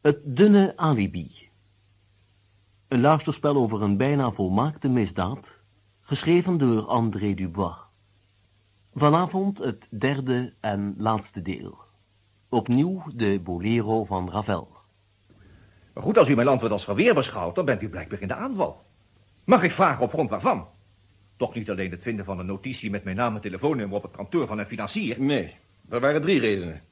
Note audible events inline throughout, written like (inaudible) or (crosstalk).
Het dunne alibi. Een luisterspel over een bijna volmaakte misdaad, geschreven door André Dubois. Vanavond het derde en laatste deel. Opnieuw de Bolero van Ravel. Goed, als u mijn antwoord als verweer beschouwt, dan bent u blijkbaar in de aanval. Mag ik vragen op grond waarvan? Toch niet alleen het vinden van een notitie met mijn naam en telefoonnummer op het kantoor van een financier? Nee, er waren drie redenen.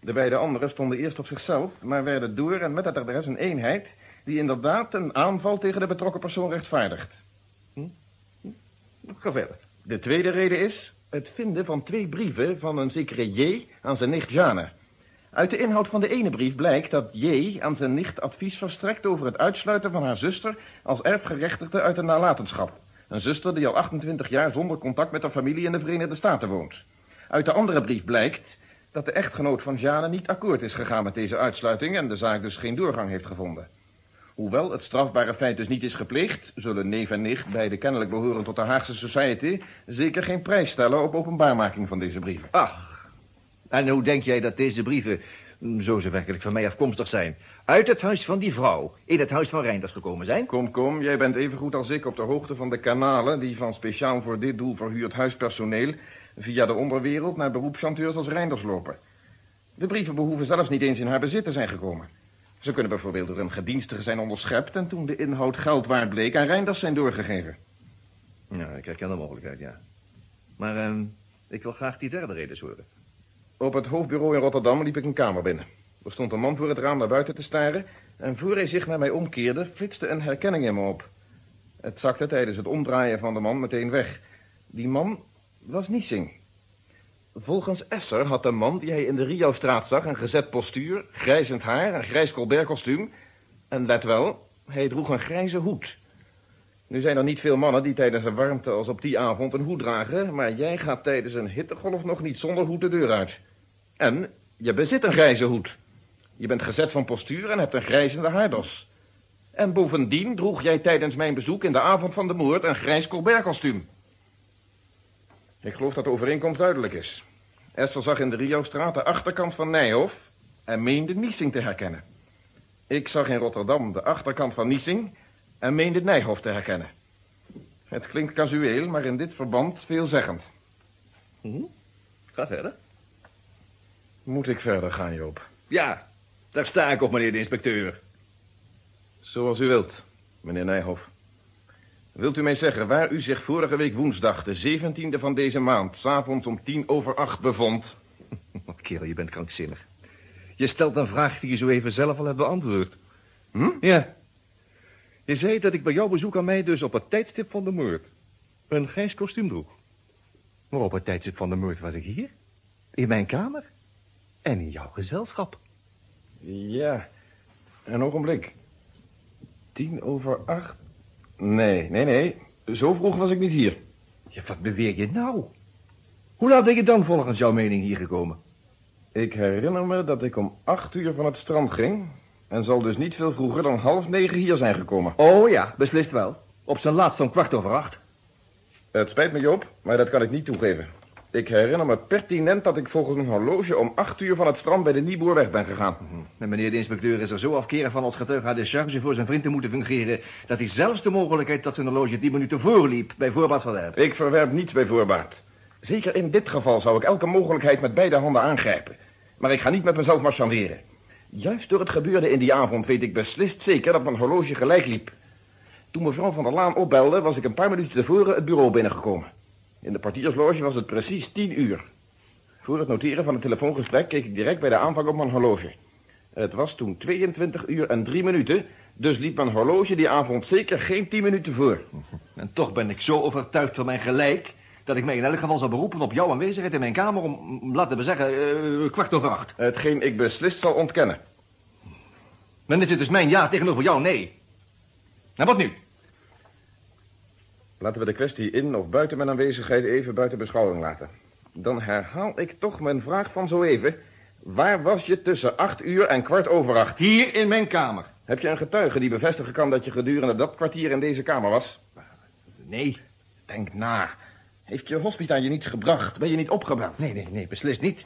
De beide anderen stonden eerst op zichzelf, maar werden door en met het adres een eenheid die inderdaad een aanval tegen de betrokken persoon rechtvaardigt. Hm? hm? Verder. De tweede reden is het vinden van twee brieven van een zekere J aan zijn nicht Jane. Uit de inhoud van de ene brief blijkt dat J aan zijn nicht advies verstrekt over het uitsluiten van haar zuster als erfgerechtigde uit de nalatenschap. Een zuster die al 28 jaar zonder contact met haar familie in de Verenigde Staten woont. Uit de andere brief blijkt dat de echtgenoot van Jane niet akkoord is gegaan met deze uitsluiting en de zaak dus geen doorgang heeft gevonden. Hoewel het strafbare feit dus niet is gepleegd, zullen neef en nicht, beide kennelijk behoren tot de Haagse Society, zeker geen prijs stellen op openbaarmaking van deze brieven. Ach, en hoe denk jij dat deze brieven, zo ze werkelijk van mij afkomstig zijn, uit het huis van die vrouw in het huis van Reinders gekomen zijn? Kom, kom, jij bent even goed als ik op de hoogte van de kanalen die van speciaal voor dit doel verhuurd huispersoneel via de onderwereld naar beroepschanteurs als Reinders lopen. De brieven behoeven zelfs niet eens in haar bezit te zijn gekomen. Ze kunnen bijvoorbeeld door een gedienstige zijn onderschept... en toen de inhoud geld waard bleek aan Reinders zijn doorgegeven. Ja, ik herken de mogelijkheid, ja. Maar uh, ik wil graag die derde reden horen. Op het hoofdbureau in Rotterdam liep ik een kamer binnen. Er stond een man voor het raam naar buiten te staren... en voor hij zich naar mij omkeerde, flitste een herkenning in me op. Het zakte tijdens het omdraaien van de man meteen weg. Die man was Niesing. Volgens Esser had de man die hij in de Rio-straat zag... een gezet postuur, grijzend haar, een grijs colbertkostuum... en let wel, hij droeg een grijze hoed. Nu zijn er niet veel mannen die tijdens een warmte als op die avond een hoed dragen... maar jij gaat tijdens een hittegolf nog niet zonder hoed de deur uit. En je bezit een grijze hoed. Je bent gezet van postuur en hebt een grijzende haardos. En bovendien droeg jij tijdens mijn bezoek in de avond van de moord... een grijs colbertkostuum. Ik geloof dat de overeenkomst duidelijk is. Esther zag in de Rio-straat de achterkant van Nijhof en meende Niesing te herkennen. Ik zag in Rotterdam de achterkant van Niesing en meende Nijhof te herkennen. Het klinkt casueel, maar in dit verband veelzeggend. Hm? Ga verder. Moet ik verder gaan, Joop? Ja, daar sta ik op, meneer de inspecteur. Zoals u wilt, meneer Nijhof. Wilt u mij zeggen waar u zich vorige week woensdag, de 17e van deze maand, s'avonds om tien over acht bevond? (laughs) Kerel, je bent krankzinnig. Je stelt een vraag die je zo even zelf al hebt beantwoord. Hm? Ja. Je zei dat ik bij jouw bezoek aan mij dus op het tijdstip van de moord een grijs kostuum droeg. Maar op het tijdstip van de moord was ik hier, in mijn kamer en in jouw gezelschap. Ja, een ogenblik. Tien over acht Nee, nee, nee. Zo vroeg was ik niet hier. Ja, wat beweer je nou? Hoe laat ben je dan volgens jouw mening hier gekomen? Ik herinner me dat ik om acht uur van het strand ging... en zal dus niet veel vroeger dan half negen hier zijn gekomen. Oh ja, beslist wel. Op zijn laatst om kwart over acht. Het spijt me, Joop, maar dat kan ik niet toegeven. Ik herinner me pertinent dat ik volgens een horloge om acht uur van het strand bij de Nieboerweg ben gegaan. En meneer de inspecteur is er zo afkerig van als getuige aan de charge voor zijn vriend te moeten fungeren... dat hij zelfs de mogelijkheid dat zijn horloge tien minuten voorliep bij voorbaat verwerpt. Ik verwerp niets bij voorbaat. Zeker in dit geval zou ik elke mogelijkheid met beide handen aangrijpen. Maar ik ga niet met mezelf marchanderen. Juist door het gebeurde in die avond weet ik beslist zeker dat mijn horloge gelijk liep. Toen mevrouw van der Laan opbelde, was ik een paar minuten tevoren het bureau binnengekomen. In de partiersloge was het precies tien uur. Voor het noteren van het telefoongesprek keek ik direct bij de aanvang op mijn horloge. Het was toen 22 uur en drie minuten, dus liep mijn horloge die avond zeker geen tien minuten voor. (laughs) En toch ben ik zo overtuigd van mijn gelijk... dat ik mij in elk geval zal beroepen op jouw aanwezigheid in mijn kamer om, laten we zeggen, uh, kwart over acht. Hetgeen ik beslist zal ontkennen. Dan is het dus mijn ja tegenover jou nee. En wat nu? Laten we de kwestie in of buiten mijn aanwezigheid even buiten beschouwing laten. Dan herhaal ik toch mijn vraag van zo even. Waar was je tussen acht uur en kwart over acht? Hier in mijn kamer. Heb je een getuige die bevestigen kan dat je gedurende dat kwartier in deze kamer was? Nee. Denk na. Heeft je hospita je niets gebracht? Ben je niet opgebeld? Nee, nee, nee, beslist niet.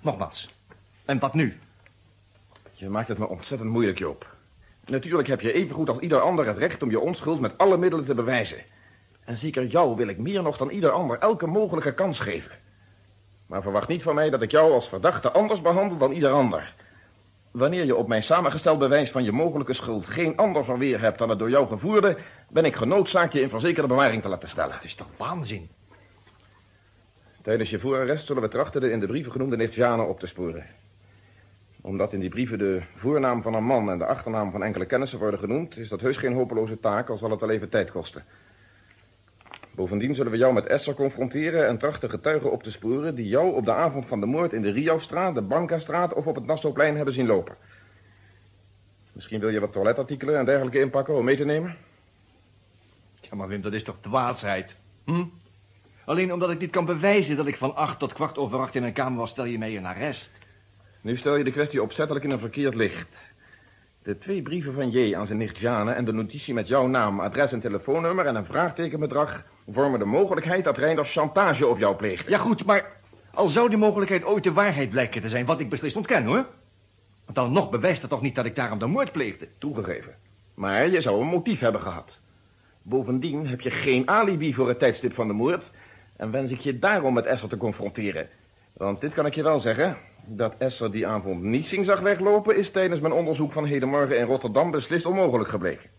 Nogmaals. En wat nu? Je maakt het me ontzettend moeilijk, Joop. Natuurlijk heb je evengoed als ieder ander het recht om je onschuld met alle middelen te bewijzen. En zeker jou wil ik meer nog dan ieder ander elke mogelijke kans geven. Maar verwacht niet van mij dat ik jou als verdachte anders behandel dan ieder ander. Wanneer je op mijn samengesteld bewijs van je mogelijke schuld geen ander verweer hebt dan het door jou gevoerde, ben ik genoodzaakt je in verzekerde bewaring te laten stellen. Dat is toch waanzin? Tijdens je voorarrest zullen we trachten de in de brieven genoemde Nigtianen op te sporen. Omdat in die brieven de voornaam van een man en de achternaam van enkele kennissen worden genoemd, is dat heus geen hopeloze taak, al zal het wel even tijd kosten. Bovendien zullen we jou met Esser confronteren en trachten getuigen op te sporen die jou op de avond van de moord in de Riauwstraat, de Bankastraat of op het Nassauplein hebben zien lopen. Misschien wil je wat toiletartikelen en dergelijke inpakken om mee te nemen? Ja, maar Wim, dat is toch dwaasheid? Hm? Alleen omdat ik niet kan bewijzen dat ik van acht tot kwart over acht in een kamer was, stel je mij een arrest. Nu stel je de kwestie opzettelijk in een verkeerd licht. De twee brieven van J aan zijn nicht Jane en de notitie met jouw naam, adres en telefoonnummer en een vraagtekenbedrag vormen de mogelijkheid dat Reinders chantage op jou pleegt. Ja goed, maar al zou die mogelijkheid ooit de waarheid blijken te zijn, wat ik beslist ontken hoor. Want dan nog bewijst het toch niet dat ik daarom de moord pleegde. Toegegeven. Maar je zou een motief hebben gehad. Bovendien heb je geen alibi voor het tijdstip van de moord... en wens ik je daarom met Esser te confronteren. Want dit kan ik je wel zeggen... dat Esser die avond Niesing zag weglopen... is tijdens mijn onderzoek van hedenmorgen in Rotterdam beslist onmogelijk gebleken.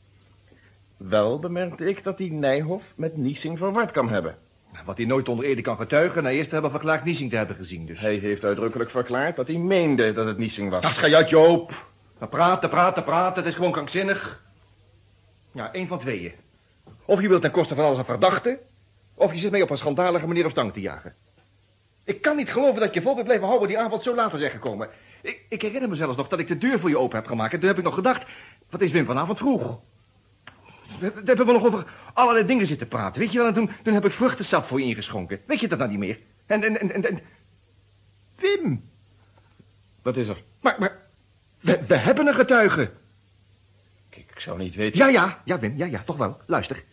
Wel bemerkte ik dat die Nijhoff met Niesing verward kan hebben. Wat hij nooit onder Ede kan getuigen... na eerst te hebben verklaard Niesing te hebben gezien, dus... Hij heeft uitdrukkelijk verklaard dat hij meende dat het Niesing was. Ach, ga je uit, Joop. Maar praten, praten, praten, het is gewoon krankzinnig. Ja, één van tweeën. Of je wilt ten koste van alles een verdachte... of je zit mee op een schandalige manier op stang te jagen. Ik kan niet geloven dat je vol bent blijven houden die avond zo laat te zijn gekomen. Ik, ik herinner me zelfs nog dat ik de deur voor je open heb gemaakt... en toen heb ik nog gedacht... wat is Wim vanavond vroeg? We, we hebben we nog over allerlei dingen zitten praten, weet je wel? En toen, toen heb ik vruchtensap voor je ingeschonken. Weet je dat nou niet meer? En, en, en, en... en... Wim! Wat is er? Maar, maar... We, we hebben een getuige. Ik zou niet weten... Ja, ja, ja, Wim, ja, ja, toch wel. Luister.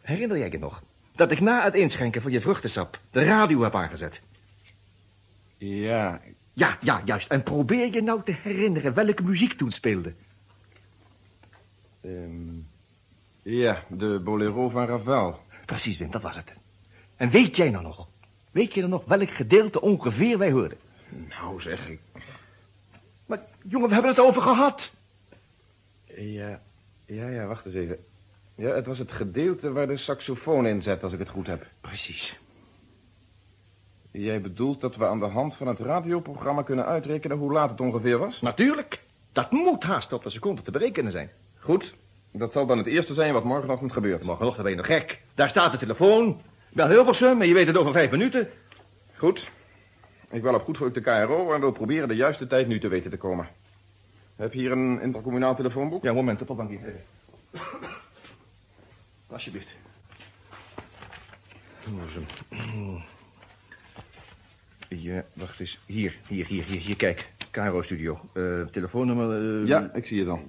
Herinner jij je nog dat ik na het inschenken van je vruchtensap de radio heb aangezet? Ja, Ja, ja, juist. En probeer je nou te herinneren welke muziek toen speelde. ehm, ja, de bolero van Ravel. Precies, Wim, dat was het. En weet jij nou nog? Weet je dan nog welk gedeelte ongeveer wij hoorden? Nou zeg ik... Maar, jongen, we hebben het over gehad. Ja, ja, ja, wacht eens even. Ja, het was het gedeelte waar de saxofoon in zat, als ik het goed heb. Precies. Jij bedoelt dat we aan de hand van het radioprogramma kunnen uitrekenen hoe laat het ongeveer was? Natuurlijk. Dat moet haast op de seconde te berekenen zijn. Goed, dat zal dan het eerste zijn wat morgenochtend gebeurt. Morgenochtend ben je nog gek. Daar staat de telefoon. Bel Hilversum en je weet het over vijf minuten. Goed. Ik wil op goed geluk de KRO en wil proberen de juiste tijd nu te weten te komen. Heb je hier een intercommunaal telefoonboek? Ja, moment, op de bank hier. Alsjeblieft. Ja, wacht eens. Hier, hier, hier, hier, hier, kijk. Caro Studio. Eh, telefoonnummer... eh, Ja, ik zie je dan.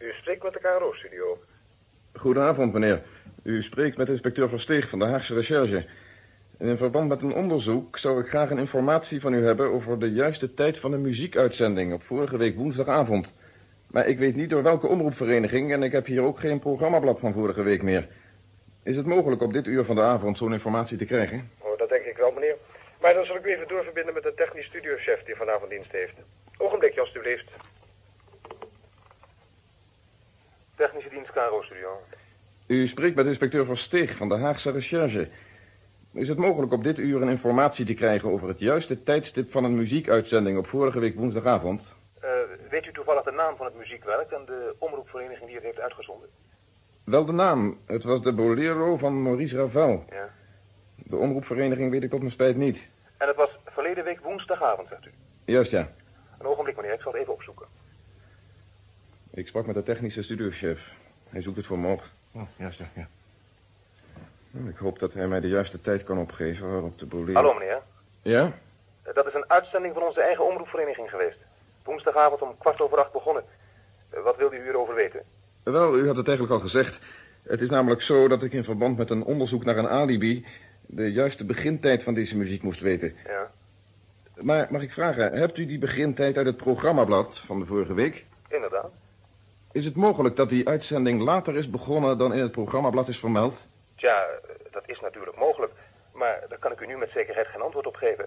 U spreekt met de KRO-studio. Goedenavond, meneer. U spreekt met inspecteur Versteeg van de Haagse Recherche. In verband met een onderzoek zou ik graag een informatie van u hebben over de juiste tijd van de muziekuitzending op vorige week woensdagavond. Maar ik weet niet door welke omroepvereniging en ik heb hier ook geen programmablad van vorige week meer. Is het mogelijk op dit uur van de avond zo'n informatie te krijgen? Oh, dat denk ik wel, meneer. Maar dan zal ik u even doorverbinden met de technisch studiochef die vanavond dienst heeft. Ogenblikje, alstublieft. Technische dienst KRO-studio. U spreekt met inspecteur Versteeg van de Haagse Recherche. Is het mogelijk op dit uur een informatie te krijgen over het juiste tijdstip van een muziekuitzending op vorige week woensdagavond? Eh, weet u toevallig de naam van het muziekwerk en de omroepvereniging die het heeft uitgezonden? Wel de naam. Het was de Bolero van Maurice Ravel. Ja. De omroepvereniging weet ik tot mijn spijt niet. En het was verleden week woensdagavond, zegt u. Juist, ja. Een ogenblik, meneer, ik zal het even opzoeken. Ik sprak met de technische studiochef. Hij zoekt het voor me op. Oh, ja, zeg, ja. Nou, Ik hoop dat hij mij de juiste tijd kan opgeven waarop de boel... Hallo meneer. Ja? Eh, Dat is een uitzending van onze eigen omroepvereniging geweest. Woensdagavond om kwart over acht begonnen. Eh, Wat wilde u hierover weten? Wel, u had het eigenlijk al gezegd. Het is namelijk zo dat ik in verband met een onderzoek naar een alibi... de juiste begintijd van deze muziek moest weten. Ja. Maar mag ik vragen, hebt u die begintijd uit het programmablad van de vorige week? Inderdaad. Is het mogelijk dat die uitzending later is begonnen dan in het programmablad is vermeld? Tja, dat is natuurlijk mogelijk. Maar daar kan ik u nu met zekerheid geen antwoord op geven.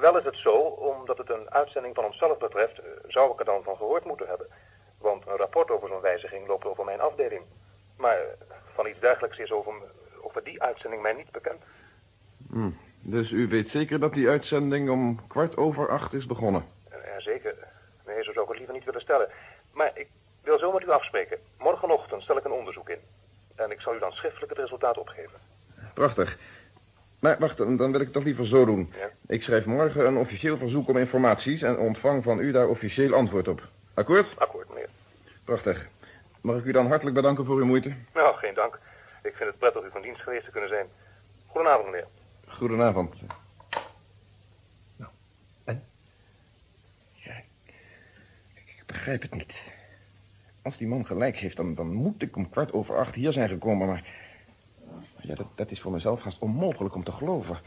Wel is het zo, omdat het een uitzending van onszelf betreft, zou ik er dan van gehoord moeten hebben. Want een rapport over zo'n wijziging loopt over mijn afdeling. Maar van iets dergelijks is over, over die uitzending mij niet bekend. Hm. Dus u weet zeker dat die uitzending om kwart over acht is begonnen? Eh, Ja, zeker. Nee, zo zou ik het liever niet willen stellen. Maar ik wil zo met u afspreken. Morgenochtend stel ik een onderzoek in. En ik zal u dan schriftelijk het resultaat opgeven. Prachtig. Maar wacht, dan wil ik het toch liever zo doen. Ja. Ik schrijf morgen een officieel verzoek om informaties... en ontvang van u daar officieel antwoord op. Akkoord? Akkoord, meneer. Prachtig. Mag ik u dan hartelijk bedanken voor uw moeite? Nou, geen dank. Ik vind het prettig u van dienst geweest te kunnen zijn. Goedenavond, meneer. Goedenavond. Ik begrijp het niet. Als die man gelijk heeft, dan, dan moet ik om kwart over acht hier zijn gekomen, maar... Ja, dat, dat is voor mezelf haast onmogelijk om te geloven.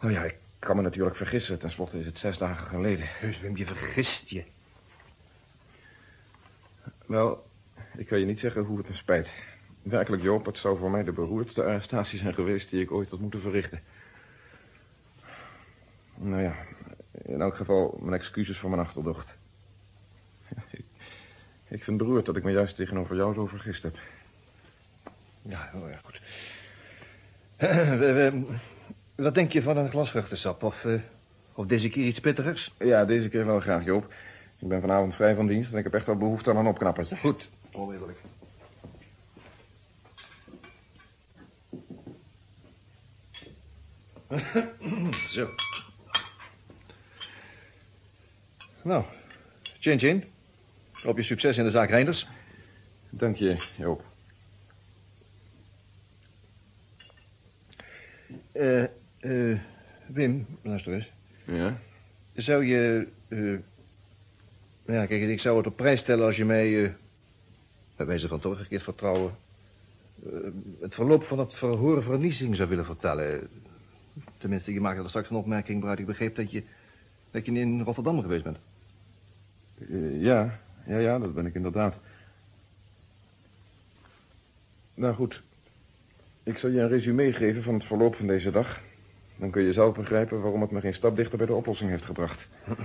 Nou ja, ik kan me natuurlijk vergissen. Ten slotte is het zes dagen geleden. Heus, Wim, je vergist je. Wel, ik kan je niet zeggen hoe het me spijt. Werkelijk, Joop, het zou voor mij de beroerdste arrestatie zijn geweest... die ik ooit had moeten verrichten. Nou ja, in elk geval mijn excuses voor mijn achterdocht. Ik, ik vind het beroerd dat ik me juist tegenover jou zo vergist heb. Ja, oh ja, goed. Eh, we- we- wat denk je van een glas vruchtensap? Of, eh, of deze keer iets pittigers? Ja, deze keer wel graag, Joop. Ik ben vanavond vrij van dienst en ik heb echt wel behoefte aan een opknapper. Goed, onmiddellijk. (clears throat) Zo. Nou, chin chin. Op je succes in de zaak Reinders. Dank je, Joop. Eh, eh, Wim, luister eens. Ja? Zou je... eh, ja, kijk, ik zou het op prijs stellen als je mij... eh bij wijze van teruggekeerd vertrouwen... het verloop van het verhoor verniezing zou willen vertellen. Tenminste, je maakte er straks een opmerking waaruit ik begreep dat je... dat je in Rotterdam geweest bent. Ja, ja, ja, dat ben ik inderdaad. Nou goed, ik zal je een resume geven van het verloop van deze dag. Dan kun je zelf begrijpen waarom het me geen stap dichter bij de oplossing heeft gebracht. (clears throat)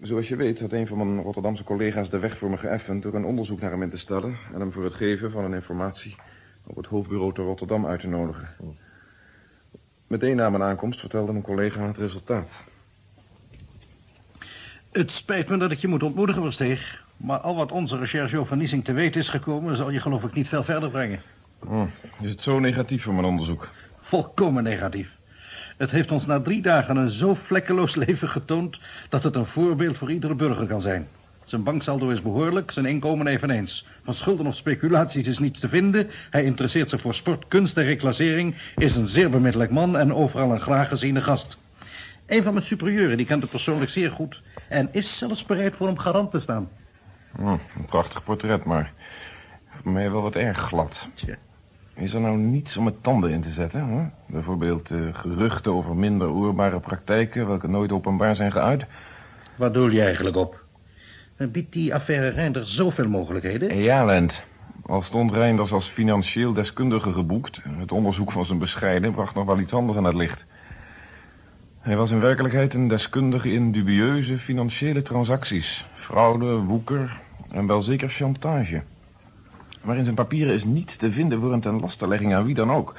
Zoals je weet had een van mijn Rotterdamse collega's de weg voor me geëffend... door een onderzoek naar hem in te stellen... en hem voor het geven van een informatie op het hoofdbureau te Rotterdam uit te nodigen. Meteen na mijn aankomst vertelde mijn collega het resultaat. Het spijt me dat ik je moet ontmoedigen, Versteeg. Maar al wat onze recherche over verniezing te weten is gekomen... zal je geloof ik niet veel verder brengen. Oh, is het zo negatief voor mijn onderzoek? Volkomen negatief. Het heeft ons na drie dagen een zo vlekkeloos (laughs) leven getoond... dat het een voorbeeld voor iedere burger kan zijn. Zijn banksaldo is behoorlijk, zijn inkomen eveneens. Van schulden of speculaties is niets te vinden. Hij interesseert zich voor sport, kunst en reclassering... is een zeer bemiddelijk man en overal een graag geziene gast. Een van mijn superieuren, die kent hem persoonlijk zeer goed... en is zelfs bereid voor hem garant te staan. Oh, een prachtig portret, maar voor mij wel wat erg glad. Tja. Is er nou niets om het tanden in te zetten? Hè? Bijvoorbeeld eh, geruchten over minder oorbare praktijken... welke nooit openbaar zijn geuit? Wat doel je eigenlijk op? En Biedt die affaire Reinders zoveel mogelijkheden? Ja, Lent. Al stond Reinders als financieel deskundige geboekt... het onderzoek van zijn bescheiden bracht nog wel iets anders aan het licht. Hij was in werkelijkheid een deskundige in dubieuze financiële transacties. Fraude, woeker en wel zeker chantage. Maar in zijn papieren is niets te vinden voor een ten lastenlegging aan wie dan ook.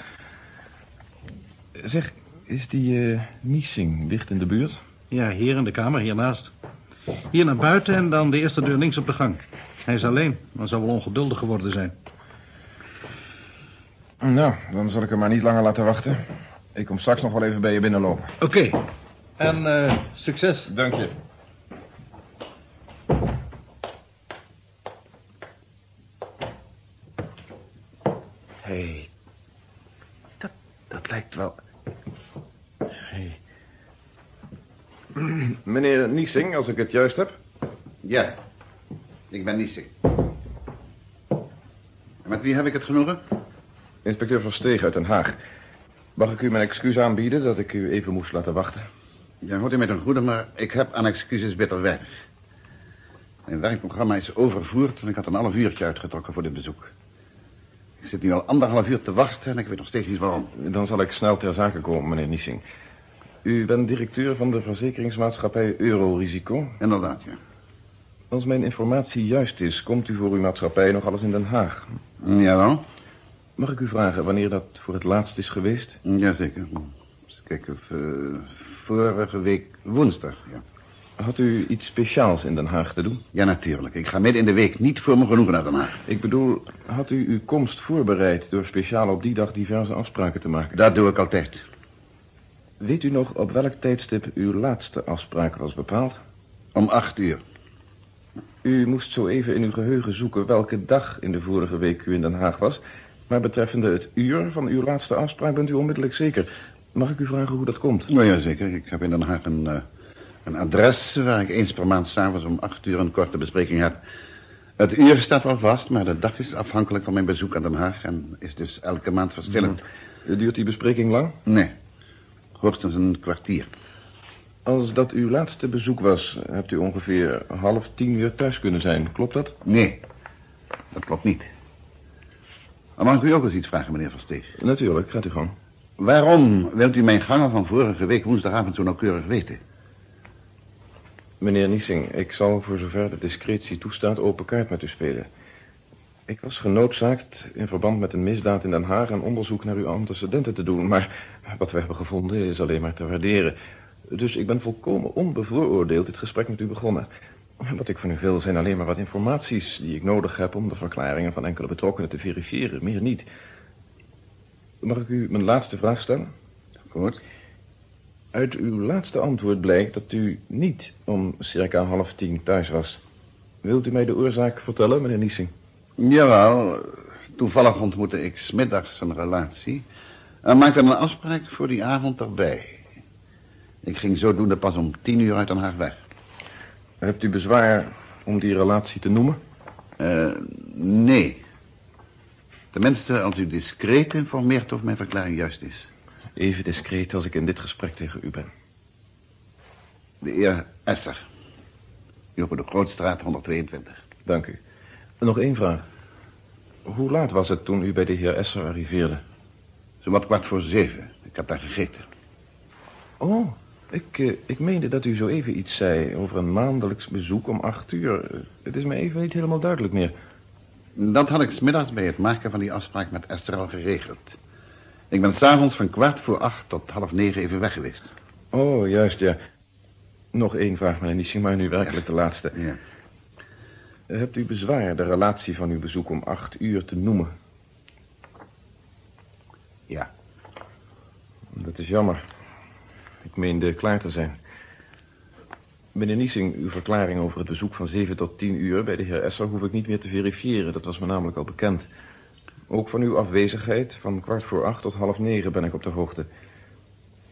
Zeg, is die eh Niesing dicht in de buurt? Ja, hier in de kamer, hiernaast. Hier naar buiten en dan de eerste deur links op de gang. Hij is alleen, maar zal wel ongeduldig geworden zijn. Nou, dan zal ik hem maar niet langer laten wachten. Ik kom straks nog wel even bij je binnenlopen. Oké. En eh, succes. Dank je. Hé. Hey. Dat, dat lijkt wel... Hey. Meneer Niesing, als ik het juist heb? Ja, ik ben Niesing. En met wie heb ik het genoegen? Inspecteur van Steeg uit Den Haag. Mag ik u mijn excuus aanbieden dat ik u even moest laten wachten? Ja, hoort u met een goede, maar ik heb aan excuses bitter weinig. Mijn werkprogramma is overvoerd en ik had een half uurtje uitgetrokken voor dit bezoek. Ik zit nu al anderhalf uur te wachten en ik weet nog steeds niet waarom. Dan zal ik snel ter zake komen, meneer Niesing. U bent directeur van de verzekeringsmaatschappij Eurorisico. Inderdaad, ja. Als mijn informatie juist is, komt u voor uw maatschappij nog alles in Den Haag. Jawel. Mag ik u vragen wanneer dat voor het laatst is geweest? Jazeker. Eens kijken of... eh, vorige week woensdag, ja. Had u iets speciaals in Den Haag te doen? Ja, natuurlijk. Ik ga midden in de week niet voor mijn genoegen naar Den Haag. Ik bedoel, had u uw komst voorbereid door speciaal op die dag diverse afspraken te maken? Dat doe ik altijd. Weet u nog op welk tijdstip uw laatste afspraak was bepaald? Om acht uur. U moest zo even in uw geheugen zoeken welke dag in de vorige week u in Den Haag was. Maar betreffende het uur van uw laatste afspraak bent u onmiddellijk zeker. Mag ik u vragen hoe dat komt? Nou ja, zeker. Ik heb in Den Haag een, eh, een adres waar ik eens per maand s'avonds om acht uur een korte bespreking heb. Het uur staat wel vast, maar de dag is afhankelijk van mijn bezoek aan Den Haag en is dus elke maand verschillend. Duurt die bespreking lang? Nee, hoogstens een kwartier. Als dat uw laatste bezoek was, hebt u ongeveer half tien weer thuis kunnen zijn. Klopt dat? Nee, dat klopt niet. Mag ik u ook eens iets vragen, meneer Versteeg? Natuurlijk, gaat u gang. Waarom wilt u mijn gangen van vorige week woensdagavond zo nauwkeurig weten? Meneer Niesing, ik zal voor zover de discretie toestaat open kaart met u spelen. Ik was genoodzaakt in verband met een misdaad in Den Haag een onderzoek naar uw antecedenten te doen, maar wat we hebben gevonden is alleen maar te waarderen. Dus ik ben volkomen onbevooroordeeld dit gesprek met u begonnen. Wat ik van u wil zijn alleen maar wat informaties die ik nodig heb om de verklaringen van enkele betrokkenen te verifiëren, meer niet. Mag ik u mijn laatste vraag stellen? Goed. Uit uw laatste antwoord blijkt dat u niet om circa half tien thuis was. Wilt u mij de oorzaak vertellen, meneer Niesing? Jawel, toevallig ontmoette ik smiddags een relatie... en maakte een afspraak voor die avond erbij. Ik ging zodoende pas om tien uur uit Den Haag weg. Hebt u bezwaar om die relatie te noemen? Eh, nee. Tenminste, als u discreet informeert of mijn verklaring juist is. Even discreet als ik in dit gesprek tegen u ben. De heer Esser. Op de Grootstraat 122. Dank u. Nog één vraag. Hoe laat was het toen u bij de heer Esser arriveerde? Zowat kwart voor zeven. Ik heb daar gegeten. Oh, ik, eh, ik meende dat u zo even iets zei over een maandelijks bezoek om acht uur. Het is me even niet helemaal duidelijk meer. Dat had ik smiddags bij het maken van die afspraak met Esther al geregeld. Ik ben s'avonds van kwart voor acht tot half negen even weg geweest. Oh, juist, ja. Nog één vraag, meneer Niesing, maar nu werkelijk de laatste. Ja. Hebt u bezwaar de relatie van uw bezoek om acht uur te noemen? Ja. Dat is jammer. Ik meende klaar te zijn. Meneer Niesing, uw verklaring over het bezoek van 7 tot 10 uur bij de heer Esser hoef ik niet meer te verifiëren. Dat was me namelijk al bekend. Ook van uw afwezigheid van kwart voor acht tot half negen ben ik op de hoogte.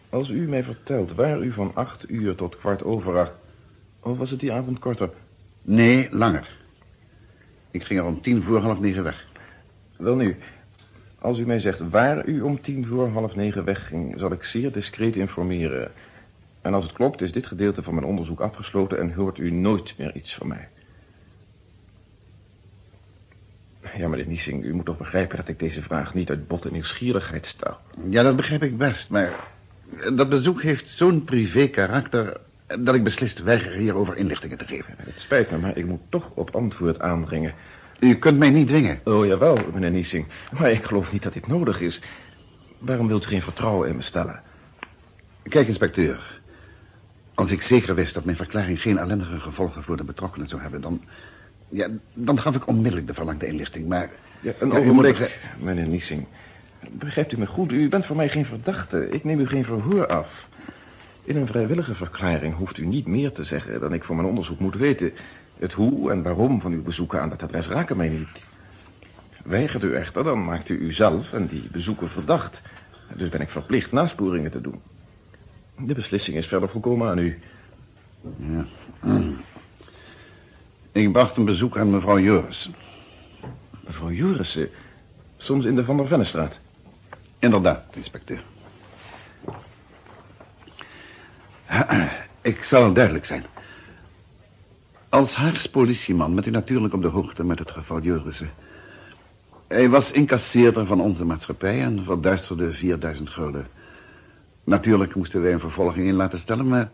Als u mij vertelt waar u van acht uur tot kwart over acht... Of was het die avond korter? Nee, langer. Ik ging er om tien voor half negen weg. Wel nu, als u mij zegt waar u om tien voor half negen wegging... zal ik zeer discreet informeren. En als het klopt, is dit gedeelte van mijn onderzoek afgesloten... en hoort u nooit meer iets van mij. Ja, meneer Niesing, u moet toch begrijpen dat ik deze vraag niet uit botte nieuwsgierigheid stel. Ja, dat begrijp ik best, maar... dat bezoek heeft zo'n privé karakter... dat ik beslist weiger hierover inlichtingen te geven. Het spijt me, maar ik moet toch op antwoord aandringen. U kunt mij niet dwingen. Oh, jawel, meneer Niesing. Maar ik geloof niet dat dit nodig is. Waarom wilt u geen vertrouwen in me stellen? Kijk, inspecteur. Als ik zeker wist dat mijn verklaring geen ellendige gevolgen voor de betrokkenen zou hebben, dan... Ja, dan gaf ik onmiddellijk de verlangde inlichting, maar... Ja, een Ja, ogenblik, meneer Niesing. Begrijpt u me goed? U bent voor mij geen verdachte. Ik neem u geen verhoor af. In een vrijwillige verklaring hoeft u niet meer te zeggen dan ik voor mijn onderzoek moet weten. Het hoe en waarom van uw bezoeken aan dat adres raken mij niet. Weigert u echter, dan maakt u uzelf en die bezoeker verdacht. Dus ben ik verplicht nasporingen te doen. De beslissing is verder volkomen aan u. Ja. Ik bracht een bezoek aan mevrouw Jorissen. Mevrouw Jurissen, soms in de Van der Vennestraat. Inderdaad, inspecteur. (clears throat) Ik zal duidelijk zijn. Als Haags politieman bent u natuurlijk op de hoogte met het geval Jurissen. Hij was incasseerder van onze maatschappij en verduisterde 4000 gulden. Natuurlijk moesten wij een vervolging in laten stellen, maar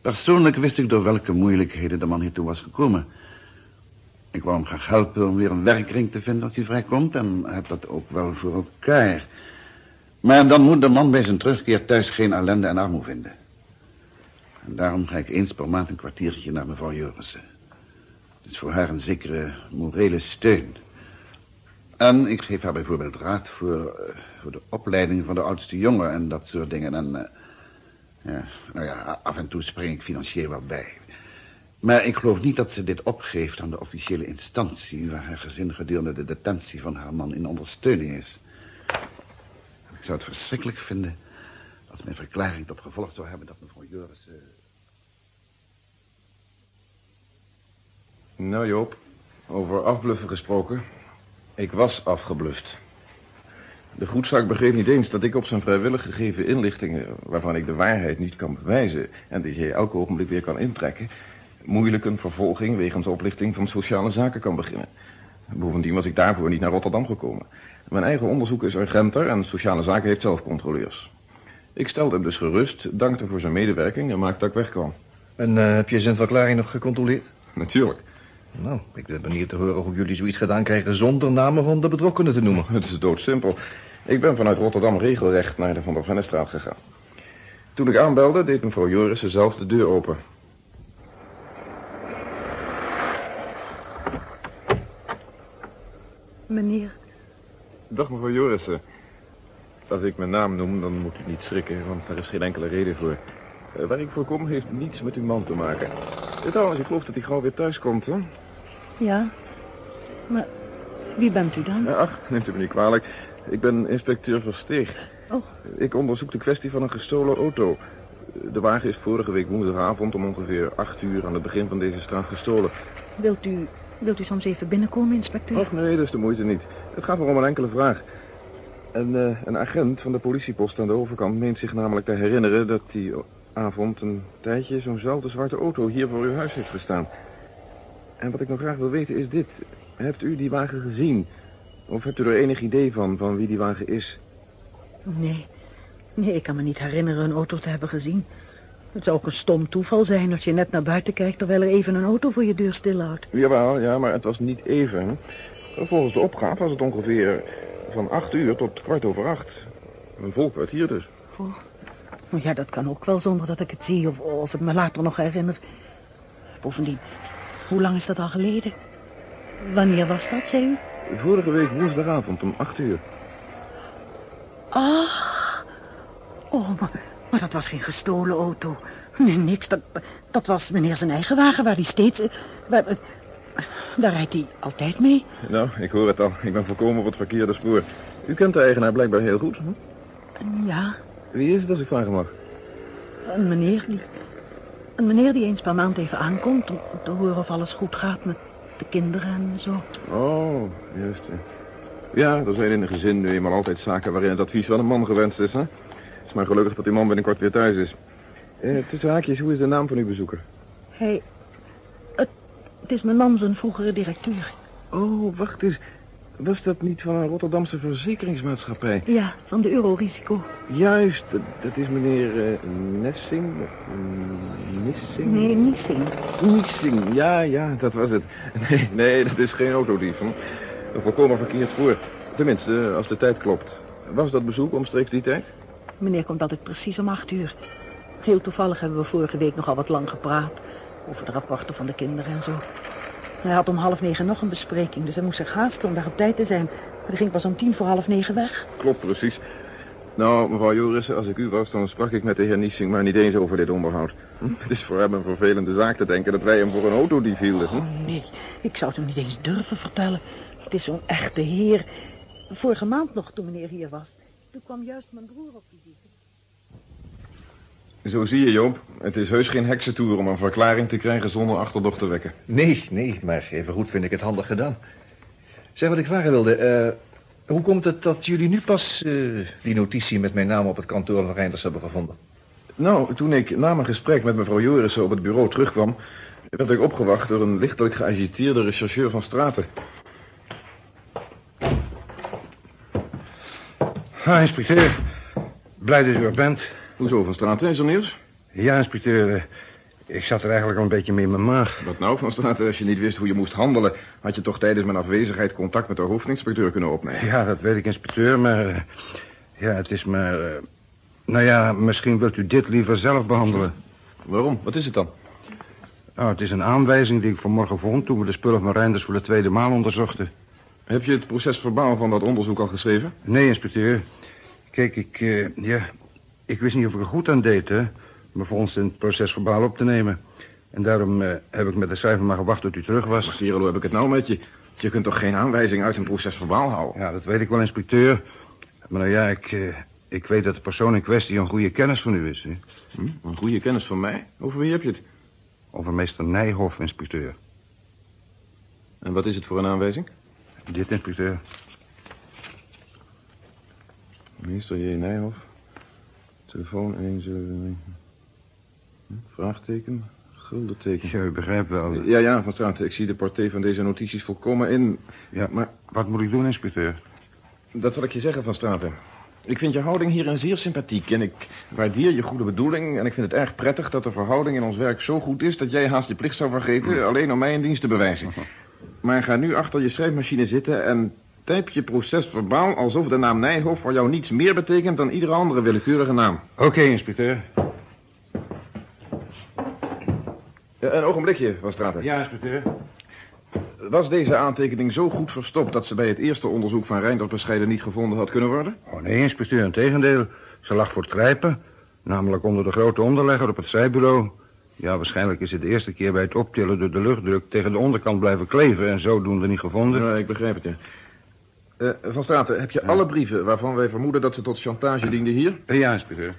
persoonlijk wist ik door welke moeilijkheden de man hiertoe was gekomen. Ik wou hem graag helpen om weer een werkring te vinden als hij vrijkomt en heb dat ook wel voor elkaar. Maar dan moet de man bij zijn terugkeer thuis geen ellende en armoede vinden. En daarom ga ik eens per maand een kwartiertje naar mevrouw Jurissen. Het is voor haar een zekere morele steun. En ik geef haar bijvoorbeeld raad voor, eh, voor de opleiding van de oudste jongen en dat soort dingen. En eh, ja, nou ja, af en toe spring ik financieel wel bij. Maar ik geloof niet dat ze dit opgeeft aan de officiële instantie... waar haar gezin gedurende de detentie van haar man in ondersteuning is. Ik zou het verschrikkelijk vinden als mijn verklaring tot gevolg zou hebben dat mevrouw Joris... eh, Nou Joop, over afbluffen gesproken. Ik was afgebluft. De goedzak begreep niet eens dat ik op zijn vrijwillig gegeven inlichtingen... waarvan ik de waarheid niet kan bewijzen... en die hij elk ogenblik weer kan intrekken... moeilijk een vervolging wegens oplichting van sociale zaken kan beginnen. Bovendien was ik daarvoor niet naar Rotterdam gekomen. Mijn eigen onderzoek is urgenter en sociale zaken heeft zelf controleurs. Ik stelde hem dus gerust, dankte voor zijn medewerking en maakte dat ik wegkwam. En eh, heb je zijn verklaring nog gecontroleerd? (laughs) Natuurlijk. Nou, ik ben benieuwd te horen hoe jullie zoiets gedaan krijgen zonder namen van de betrokkenen te noemen. (laughs) Het is doodsimpel. Ik ben vanuit Rotterdam regelrecht naar de Van der Vennestraat gegaan. Toen ik aanbelde, deed mevrouw Jorissen zelf de deur open. Meneer, Dag mevrouw Jorissen. Als ik mijn naam noem, dan moet u niet schrikken, want daar is geen enkele reden voor. Eh, waar ik voor kom, heeft niets met uw man te maken. Eh, Trouwens, ik geloof dat hij gauw weer thuis komt, hè? Ja. Maar wie bent u dan? Ach, neemt u me niet kwalijk. Ik ben inspecteur Versteeg. Oh, Ik onderzoek de kwestie van een gestolen auto. De wagen is vorige week woensdagavond om ongeveer acht uur aan het begin van deze straat gestolen. wilt u, wilt u soms even binnenkomen, inspecteur? Och nee, dat is de moeite niet. Het gaat maar om een enkele vraag. Een, eh, een agent van de politiepost aan de overkant meent zich namelijk te herinneren dat die avond een tijdje zo'nzelfde zwarte auto hier voor uw huis heeft gestaan. En wat ik nog graag wil weten is dit. Hebt u die wagen gezien? Of hebt u er enig idee van, van wie die wagen is? Nee. Nee, ik kan me niet herinneren een auto te hebben gezien. Het zou ook een stom toeval zijn als je net naar buiten kijkt... terwijl er even een auto voor je deur stilhoudt. Jawel, ja, maar het was niet even. Volgens de opgave was het ongeveer van acht uur tot kwart over acht. Een vol kwartier dus. Oh. Ja, dat kan ook wel zonder dat ik het zie of, of het me later nog herinner. Bovendien, hoe lang is dat al geleden? Wanneer was dat, zei u? Vorige week woensdagavond om acht uur. Ah. Oh, maar, maar dat was geen gestolen auto. Nee, niks. Dat, dat was meneer zijn eigen wagen waar hij steeds... eh, waar- eh, daar rijdt hij altijd mee. Nou, ik hoor het al. Ik ben volkomen op het verkeerde spoor. U kent de eigenaar blijkbaar heel goed. Hm? Ja, Wie is het als ik vragen mag? een meneer die... Een meneer die eens per maand even aankomt om te horen of alles goed gaat met de kinderen en zo. Oh, juist. Ja, er zijn in een gezin nu eenmaal altijd zaken waarin het advies van een man gewenst is, hè? Het is maar gelukkig dat die man binnenkort weer thuis is. Eh, tussen haakjes, hoe is de naam van uw bezoeker? Hij... Het, het is mijn man zijn vroegere directeur. Oh, wacht eens. Was dat niet van een Rotterdamse verzekeringsmaatschappij? Ja, van de eurorisico. Juist, dat, dat is meneer eh, Nessing. Mm, Nissing? Nee, zien. Nissing, ja, ja, dat was het. (laughs) Nee, nee, dat is geen autodief. Een volkomen verkeerd spoor. Tenminste, als de tijd klopt. Was dat bezoek omstreeks die tijd? Meneer komt altijd precies om acht uur. Heel toevallig hebben we vorige week nogal wat lang gepraat. Over de rapporten van de kinderen en zo. Hij had om half negen nog een bespreking, dus hij moest zich haasten om daar op tijd te zijn. Maar hij ging pas om tien voor half negen weg. Klopt, precies. Nou, mevrouw Jorissen, als ik u was, dan sprak ik met de heer Nissing maar niet eens over dit onderhoud. Hm? Het is voor hem een vervelende zaak te denken dat wij hem voor een autodief hielden. Hm? Oh nee, ik zou het hem niet eens durven vertellen. Het is zo'n echte heer. Vorige maand nog, toen meneer hier was. Toen kwam juist mijn broer op visite. Zo zie je, Joop. Het is heus geen heksentoer om een verklaring te krijgen zonder achterdocht te wekken. Nee, nee, maar even goed vind ik het handig gedaan. Zeg wat ik vragen wilde. eh, hoe komt het dat jullie nu pas eh, die notitie met mijn naam op het kantoor van Reinders hebben gevonden? Nou, toen ik na mijn gesprek met mevrouw Jorissen op het bureau terugkwam... werd ik opgewacht door een lichtelijk geagiteerde rechercheur van Straten. Ah, inspecteur. Blij dat u er bent. Hoezo, van Straten? Is er nieuws? Ja, inspecteur. Ik zat er eigenlijk al een beetje mee in mijn maag. Wat nou, van Straten? Als je niet wist hoe je moest handelen... had je toch tijdens mijn afwezigheid contact met de hoofdinspecteur kunnen opnemen. Ja, dat weet ik, inspecteur, maar... Ja, het is maar... eh, Nou ja, misschien wilt u dit liever zelf behandelen. Waarom? Wat is het dan? Oh, het is een aanwijzing die ik vanmorgen vond... toen we de spullen van Reinders voor de tweede maal onderzochten. Heb je het procesverbaal van dat onderzoek al geschreven? Nee, inspecteur. Kijk, ik... eh, ja, ik wist niet of ik er goed aan deed, hè... voor ons in het procesverbaal op te nemen. En daarom eh, heb ik met de cijfer maar gewacht tot u terug was. Maar hoe heb ik het nou met je? Je kunt toch geen aanwijzing uit een procesverbaal houden? Ja, dat weet ik wel, inspecteur. Maar nou ja, ik, eh, ik weet dat de persoon in kwestie een goede kennis van u is. Hè? Hm? Een goede kennis van mij? Over wie heb je het? Over meester Nijhoff, inspecteur. En wat is het voor een aanwijzing? Dit, inspecteur. Meester J. Nijhoff. Telefoon 179. Hm? Vraagteken. Guldenteken. Ja, u begrijpt wel. Ja, ja, van Straat. Ik zie de portée van deze notities volkomen in. Ja, Maar wat moet ik doen, inspecteur? dat wil ik je zeggen, Van Straten. Ik vind je houding hierin zeer sympathiek en ik waardeer je goede bedoeling... en ik vind het erg prettig dat de verhouding in ons werk zo goed is... dat jij haast je plicht zou vergeten alleen om mij een dienst te bewijzen. (laughs) Maar ga nu achter je schrijfmachine zitten en typ je proces verbaal... alsof de naam Nijhoff voor jou niets meer betekent dan iedere andere willekeurige naam. Oké, inspecteur. Ja, een ogenblikje, Van Straten. Ja, inspecteur. Was deze aantekening zo goed verstopt... dat ze bij het eerste onderzoek van Reinders bescheiden niet gevonden had kunnen worden? Oh, nee, inspecteur, in tegendeel. Ze lag voor het krijpen. Namelijk onder de grote onderlegger op het zijbureau. Ja, waarschijnlijk is het de eerste keer bij het optillen door de luchtdruk... tegen de onderkant blijven kleven en zodoende niet gevonden. Ja, ik begrijp het, ja. Eh, van Straten, heb je alle brieven waarvan wij vermoeden dat ze tot chantage dienden hier? Eh, Ja, inspecteur.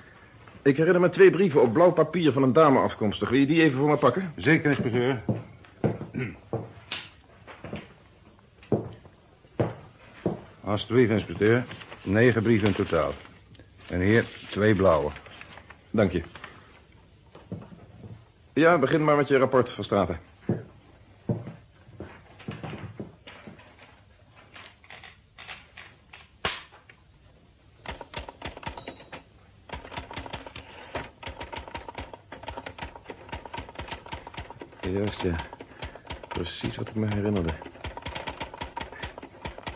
Ik herinner me twee brieven op blauw papier van een dame afkomstig. Wil je die even voor me pakken? Zeker, inspecteur. Alsjeblieft, inspecteur. Negen brieven in totaal. En hier twee blauwe. Dank je. Ja, begin maar met je rapport, Van Straten. Ja. Precies wat ik me herinnerde.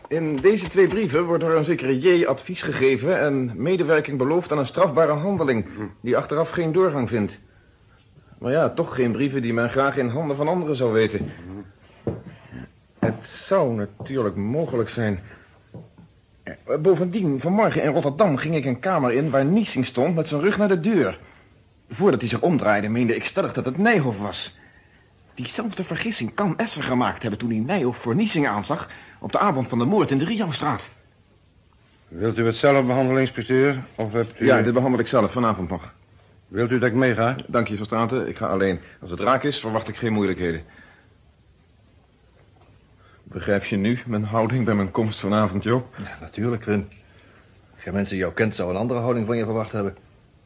In deze twee brieven wordt door een zekere J advies gegeven... en medewerking beloofd aan een strafbare handeling... die achteraf geen doorgang vindt. Maar ja, toch geen brieven die men graag in handen van anderen zou weten. Het zou natuurlijk mogelijk zijn... Bovendien, vanmorgen in Rotterdam ging ik een kamer in... waar Niesing stond met zijn rug naar de deur. Voordat hij zich omdraaide, meende ik stellig dat het Nijhoff was... Diezelfde vergissing kan Esser gemaakt hebben toen hij Nijhoff voor Niesing aanzag... op de avond van de moord in de Riamstraat. Wilt u het zelf behandelen, inspecteur? Of hebt u... Ja, dit behandel ik zelf vanavond nog. Wilt u dat ik meega? Dank je, Van Straten. Ik ga alleen. Als het raak is, verwacht ik geen moeilijkheden. Begrijp je nu mijn houding bij mijn komst vanavond, Joop? Ja, natuurlijk, Wim. Als jij mensen jou kent, zou een andere houding van je verwacht hebben.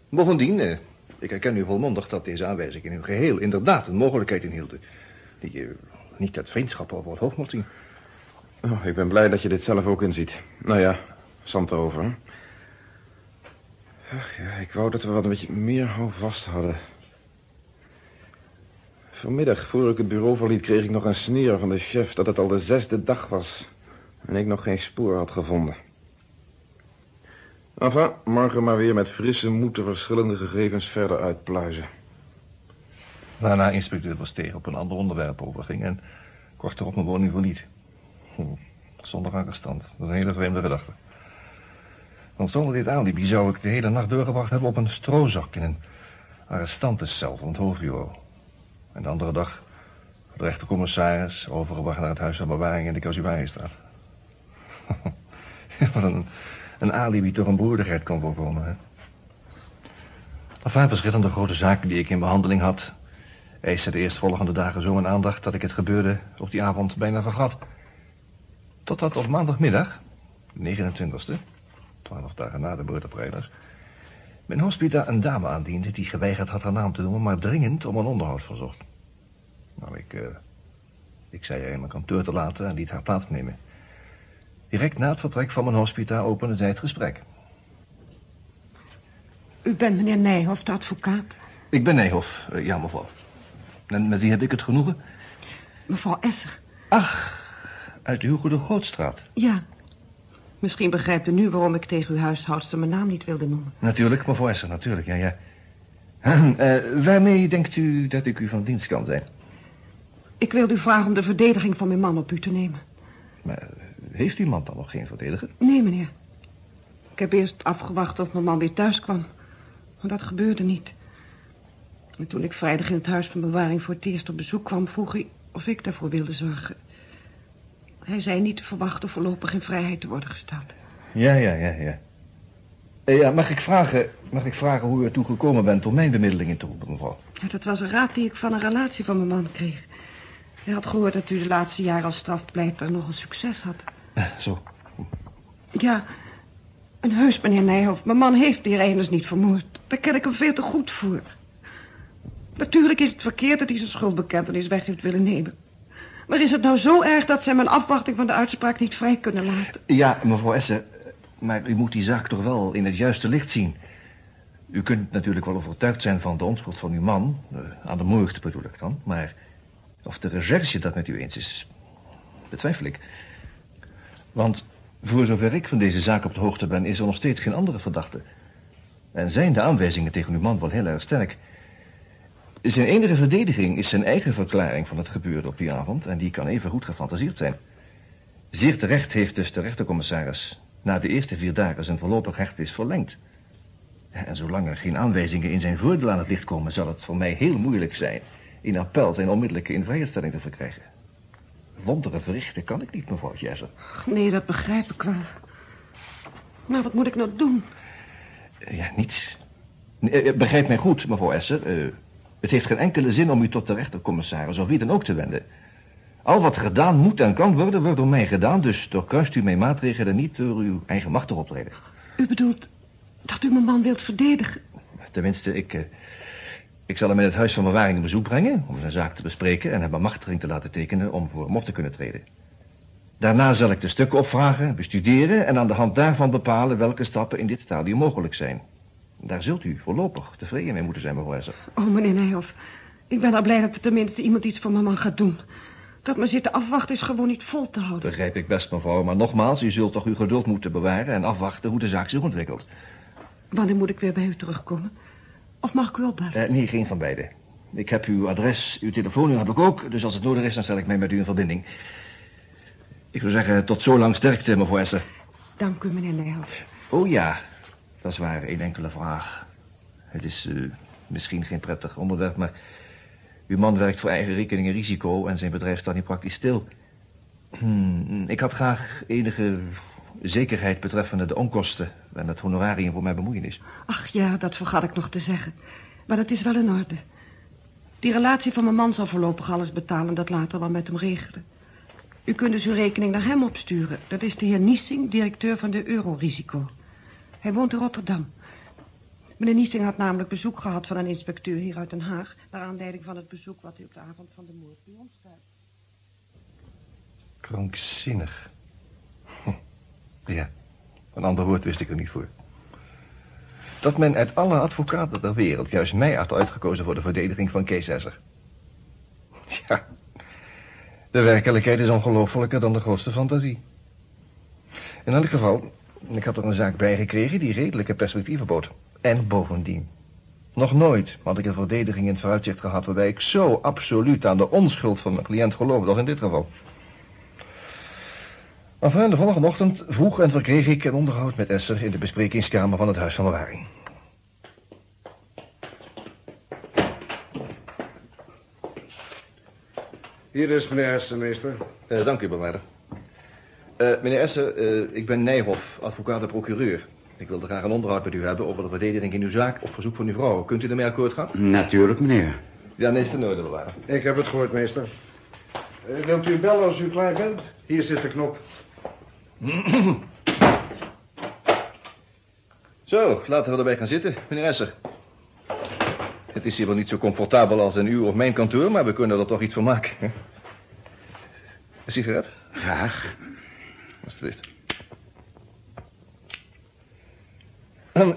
Bovendien, eh, ik herken u volmondig dat deze aanwijzing in uw geheel inderdaad een mogelijkheid inhield. Die je niet uit vriendschap over het hoofd mocht zien. Oh, ik ben blij dat je dit zelf ook inziet. Nou ja, zand erover. hè? Ach ja, ik wou dat we wat een beetje meer houvast hadden. Vanmiddag, voor ik het bureau verliet, kreeg ik nog een sneer van de chef dat het al de zesde dag was. En ik nog geen spoor had gevonden. Enfin, morgen maar weer met frisse moed de verschillende gegevens verder uitpluizen. Waarna inspecteur Versteeg op een ander onderwerp overging en kort erop mijn woning verliet. Hm, zonder arrestant. Dat is een hele vreemde gedachte. Want zonder dit alibi zou ik de hele nacht doorgebracht hebben op een stroozak in een arrestantencel van het hoofdbureau. En de andere dag, de rechtercommissaris, overgebracht naar het huis van bewaring in de Kazubaienstraat. (laughs) Wat een, een alibi toch een broederheid kan voorkomen? Enfin, verschillende grote zaken die ik in behandeling had... eisten de eerstvolgende dagen zo mijn aandacht... dat ik het gebeurde op die avond bijna vergat. Totdat op maandagmiddag, 29e, twaalf dagen na de moord op Reilers... mijn hospita een dame aandiende die geweigerd had haar naam te noemen... maar dringend om een onderhoud verzocht. Nou, ik, eh, ik zei haar in mijn kantoor te laten en liet haar plaatsnemen. Direct na het vertrek van mijn hospita opende zij het gesprek. U bent meneer Nijhoff, de advocaat. Ik ben Nijhoff, eh, ja mevrouw. En met wie heb ik het genoegen? Mevrouw Esser. Ach, uit de Hugo de Grootstraat. Ja. Misschien begrijpt u nu waarom ik tegen uw huishoudster mijn naam niet wilde noemen. Natuurlijk, mevrouw Esser, natuurlijk, ja, ja. (clears throat) Eh, waarmee denkt u dat ik u van dienst kan zijn? Ik wilde u vragen om de verdediging van mijn man op u te nemen. Maar eh, heeft die man dan nog geen verdediger? Nee, meneer. Ik heb eerst afgewacht of mijn man weer thuis kwam. Maar dat gebeurde niet. En toen ik vrijdag in het huis van bewaring voor het eerst op bezoek kwam... vroeg hij of ik daarvoor wilde zorgen. Hij zei niet te verwachten voorlopig in vrijheid te worden gesteld. Ja, ja, ja, ja. Eh, ja, mag ik vragen, mag ik vragen hoe u ertoe gekomen bent om mijn bemiddeling in te roepen, mevrouw? Ja, dat was een raad die ik van een relatie van mijn man kreeg. Hij had gehoord dat u de laatste jaren als strafpleiter nog een succes had. Eh, zo. Ja, een heus, meneer Nijhoff. Mijn man heeft die Reiners niet vermoord. Daar ken ik hem veel te goed voor. Natuurlijk is het verkeerd dat hij zijn schuldbekentenis weg heeft willen nemen. Maar is het nou zo erg dat zij mijn afwachting van de uitspraak niet vrij kunnen laten? Ja, mevrouw Essen, maar u moet die zaak toch wel in het juiste licht zien. U kunt natuurlijk wel overtuigd zijn van de onschuld van uw man, eh, aan de moord bedoel ik dan, maar of de recherche dat met u eens is, betwijfel ik. Want voor zover ik van deze zaak op de hoogte ben, is er nog steeds geen andere verdachte. En zijn de aanwijzingen tegen uw man wel heel erg sterk. Zijn enige verdediging is zijn eigen verklaring van het gebeurde op die avond... en die kan even goed gefantaseerd zijn. Zeer terecht heeft dus de rechtercommissaris... na de eerste vier dagen zijn voorlopig hechtenis verlengd. En zolang er geen aanwijzingen in zijn voordeel aan het licht komen... zal het voor mij heel moeilijk zijn... in appel zijn onmiddellijke invrijstelling te verkrijgen. Wonderen verrichten kan ik niet, mevrouw Jesser. Nee, dat begrijp ik wel. Maar wat moet ik nou doen? Ja, niets. Eh, begrijp mij goed, mevrouw Esser. Uh, het heeft geen enkele zin om u tot de rechtercommissaris of wie dan ook te wenden. Al wat gedaan moet en kan worden, wordt door mij gedaan. Dus doorkruist u mijn maatregelen niet door uw eigen macht erop treden. U bedoelt dat u mijn man wilt verdedigen? Tenminste, ik, uh, ik zal hem in het huis van bewaring een bezoek brengen... om zijn zaak te bespreken en hem bemachtiging te laten tekenen... om voor mocht te kunnen treden. Daarna zal ik de stukken opvragen, bestuderen... en aan de hand daarvan bepalen welke stappen in dit stadium mogelijk zijn. Daar zult u voorlopig tevreden mee moeten zijn, mevrouw Esser. Oh, meneer Nijhoff. Ik ben al blij dat er tenminste iemand iets voor mijn man gaat doen. Dat me zitten afwachten is gewoon niet vol te houden. Begrijp ik best, mevrouw. Maar nogmaals, u zult toch uw geduld moeten bewaren... en afwachten hoe de zaak zich ontwikkelt. Wanneer moet ik weer bij u terugkomen? Of mag ik u opbellen? Eh, nee, geen van beide. Ik heb uw adres, uw telefoonnummer heb ik ook... dus als het nodig is, dan stel ik mij met u in verbinding. Ik zou zeggen, tot zo lang sterkte, mevrouw Esser. Dank u, meneer Nijhoff. Oh ja, dat is waar, één enkele vraag. Het is uh, misschien geen prettig onderwerp, maar... uw man werkt voor eigen rekening en risico... en zijn bedrijf staat niet praktisch stil. Hmm, ik had graag enige zekerheid betreffende de onkosten... en het honorarium voor mijn bemoeienis. Ach ja, dat vergat ik nog te zeggen. Maar dat is wel in orde. Die relatie van mijn man zal voorlopig alles betalen... dat later wel met hem regelen. U kunt dus uw rekening naar hem opsturen. Dat is de heer Niesing, directeur van de Eurorisico. Hij woont in Rotterdam. Meneer Niesing had namelijk bezoek gehad van een inspecteur hier uit Den Haag... naar aanleiding van het bezoek wat u op de avond van de moord bij ons staat. Krankzinnig. Ja, een ander woord wist ik er niet voor. Dat men uit alle advocaten ter wereld juist mij had uitgekozen voor de verdediging van Kees Esser. Ja, de werkelijkheid is ongelofelijker dan de grootste fantasie. In elk geval, ik had er een zaak bij gekregen die redelijke perspectieven bood. En bovendien, nog nooit had ik een verdediging in het vooruitzicht gehad... waarbij ik zo absoluut aan de onschuld van mijn cliënt geloofde als in dit geval. Enfin, de volgende ochtend vroeg en verkreeg ik een onderhoud met Esther... in de besprekingskamer van het Huis van Bewaring. Hier is meneer Esther, meester. Uh, dank u, bewaarder. Eh, meneer Esser, eh, ik ben Nijhoff, advocaat en procureur. Ik wilde graag een onderhoud met u hebben over de verdediging in uw zaak op verzoek van uw vrouw. Kunt u ermee akkoord gaan? Natuurlijk, meneer. Ja, nee, is de nodig bewaren. Ik heb het gehoord, meester. Eh, wilt u bellen als u klaar bent? Hier zit de knop. Zo, laten we erbij gaan zitten, meneer Esser. Het is hier wel niet zo comfortabel als in uw of mijn kantoor, maar we kunnen er toch iets van maken. hè? Een sigaret? Graag. Alsjeblieft.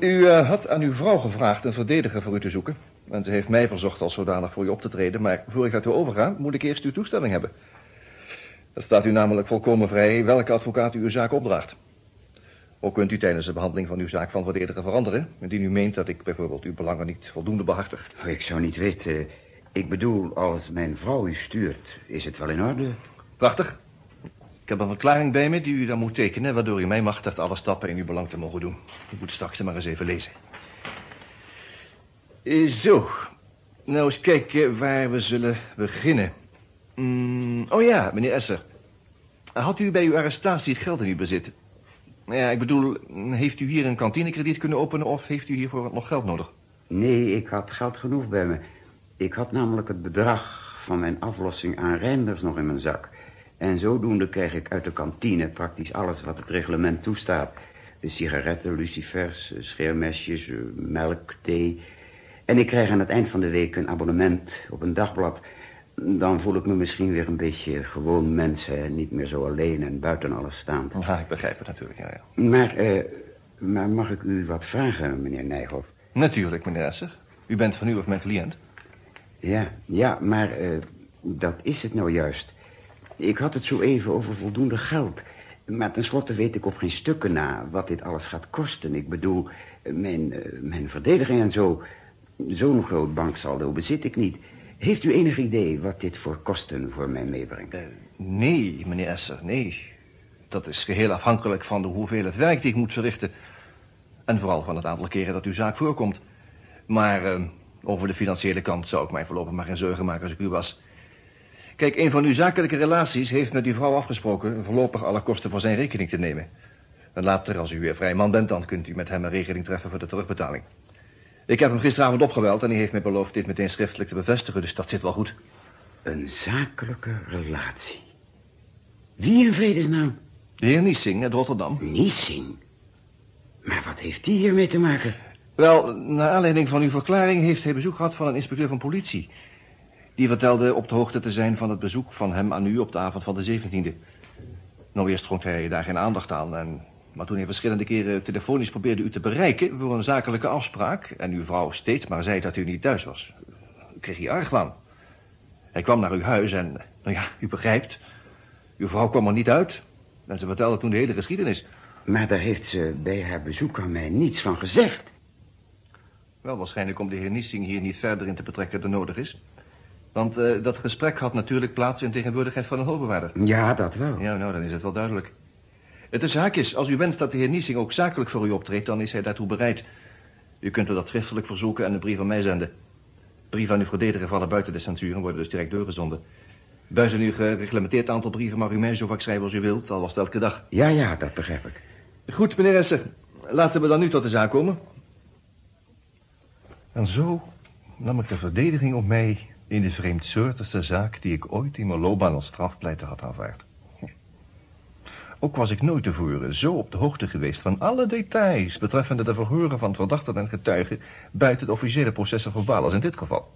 U eh, had aan uw vrouw gevraagd een verdediger voor u te zoeken. En ze heeft mij verzocht als zodanig voor u op te treden. Maar voor ik daartoe overga, moet ik eerst uw toestemming hebben. Dat staat u namelijk volkomen vrij welke advocaat u uw zaak opdraagt. Ook kunt u tijdens de behandeling van uw zaak van verdediger veranderen... indien u meent dat ik bijvoorbeeld uw belangen niet voldoende behartig. Oh, Ik zou niet weten. Ik bedoel, als mijn vrouw u stuurt, is het wel in orde? Prachtig. Ik heb een verklaring bij me die u dan moet tekenen... waardoor u mij machtigt alle stappen in uw belang te mogen doen. Ik moet straks maar eens even lezen. Eh, Zo. Nou eens kijken waar we zullen beginnen. Mm, oh ja, meneer Esser. Had u bij uw arrestatie geld in uw bezit? Ja, ik bedoel, heeft u hier een kantinekrediet kunnen openen... of heeft u hiervoor nog geld nodig? Nee, ik had geld genoeg bij me. Ik had namelijk het bedrag van mijn aflossing aan Reinders nog in mijn zak. En zodoende kreeg ik uit de kantine praktisch alles wat het reglement toestaat. De sigaretten, lucifers, eh, scheermesjes, eh, melk, thee. En ik krijg aan het eind van de week een abonnement op een dagblad. Dan voel ik me misschien weer een beetje gewoon mens, hè. Niet meer zo alleen en buiten alles staand. Ja, ik begrijp het natuurlijk, ja, ja. Maar, eh, maar mag ik u wat vragen, meneer Nijhoff? Natuurlijk, meneer Esser. U bent van u of mijn cliënt. Ja, ja, maar eh, dat is het nou juist. Ik had het zo even over voldoende geld. Maar tenslotte weet ik op geen stukken na wat dit alles gaat kosten. Ik bedoel, mijn, eh, mijn verdediging en zo. Zo'n groot banksaldo bezit ik niet. Heeft u enig idee wat dit voor kosten voor mij meebrengt? Eh, nee, meneer Esser, nee. Dat is geheel afhankelijk van de hoeveelheid werk die ik moet verrichten. En vooral van het aantal keren dat uw zaak voorkomt. Maar eh, over de financiële kant zou ik mij voorlopig maar geen zorgen maken als ik u was. Kijk, een van uw zakelijke relaties heeft met uw vrouw afgesproken... voorlopig alle kosten voor zijn rekening te nemen. En later, als u weer vrij man bent, dan kunt u met hem een regeling treffen voor de terugbetaling. Ik heb hem gisteravond opgebeld en hij heeft mij beloofd dit meteen schriftelijk te bevestigen, dus dat zit wel goed. Een zakelijke relatie. Wie in vredesnaam? De heer Niesing uit Rotterdam. Niesing. Maar wat heeft die hiermee te maken? Wel, naar aanleiding van uw verklaring heeft hij bezoek gehad van een inspecteur van politie. Die vertelde op de hoogte te zijn van het bezoek van hem aan u op de avond van de 17e. Nou, eerst schonk hij daar geen aandacht aan. En, maar toen hij verschillende keren telefonisch probeerde u te bereiken voor een zakelijke afspraak... en uw vrouw steeds maar zei dat u niet thuis was, kreeg hij argwaan. Hij kwam naar uw huis en, nou ja, u begrijpt... uw vrouw kwam er niet uit. En ze vertelde toen de hele geschiedenis. Maar daar heeft ze bij haar bezoek aan mij niets van gezegd. Wel, waarschijnlijk om de heer Niesing hier niet verder in te betrekken dan nodig is. Want eh, dat gesprek had natuurlijk plaats in tegenwoordigheid van een hoogbewaarder. Ja, dat wel. Ja, nou, dan is het wel duidelijk. Het is zaak is, als u wenst dat de heer Niesing ook zakelijk voor u optreedt, dan is hij daartoe bereid. U kunt er dat schriftelijk verzoeken en een brief aan mij zenden. Brieven aan uw verdediger vallen buiten de censuur en worden dus direct doorgezonden. Buiten uw gereglementeerd aantal brieven mag u mij zo vaak schrijven als u wilt, al was het elke dag. Ja, ja, dat begrijp ik. Goed, meneer Esser. Laten we dan nu tot de zaak komen. En zo nam ik de verdediging op mij in de vreemdsoortigste zaak die ik ooit in mijn loopbaan als strafpleiter had aanvaard. Ook was ik nooit tevoren zo op de hoogte geweest van alle details betreffende de verhoren van verdachten en getuigen buiten de officiële processen verbaal als in dit geval.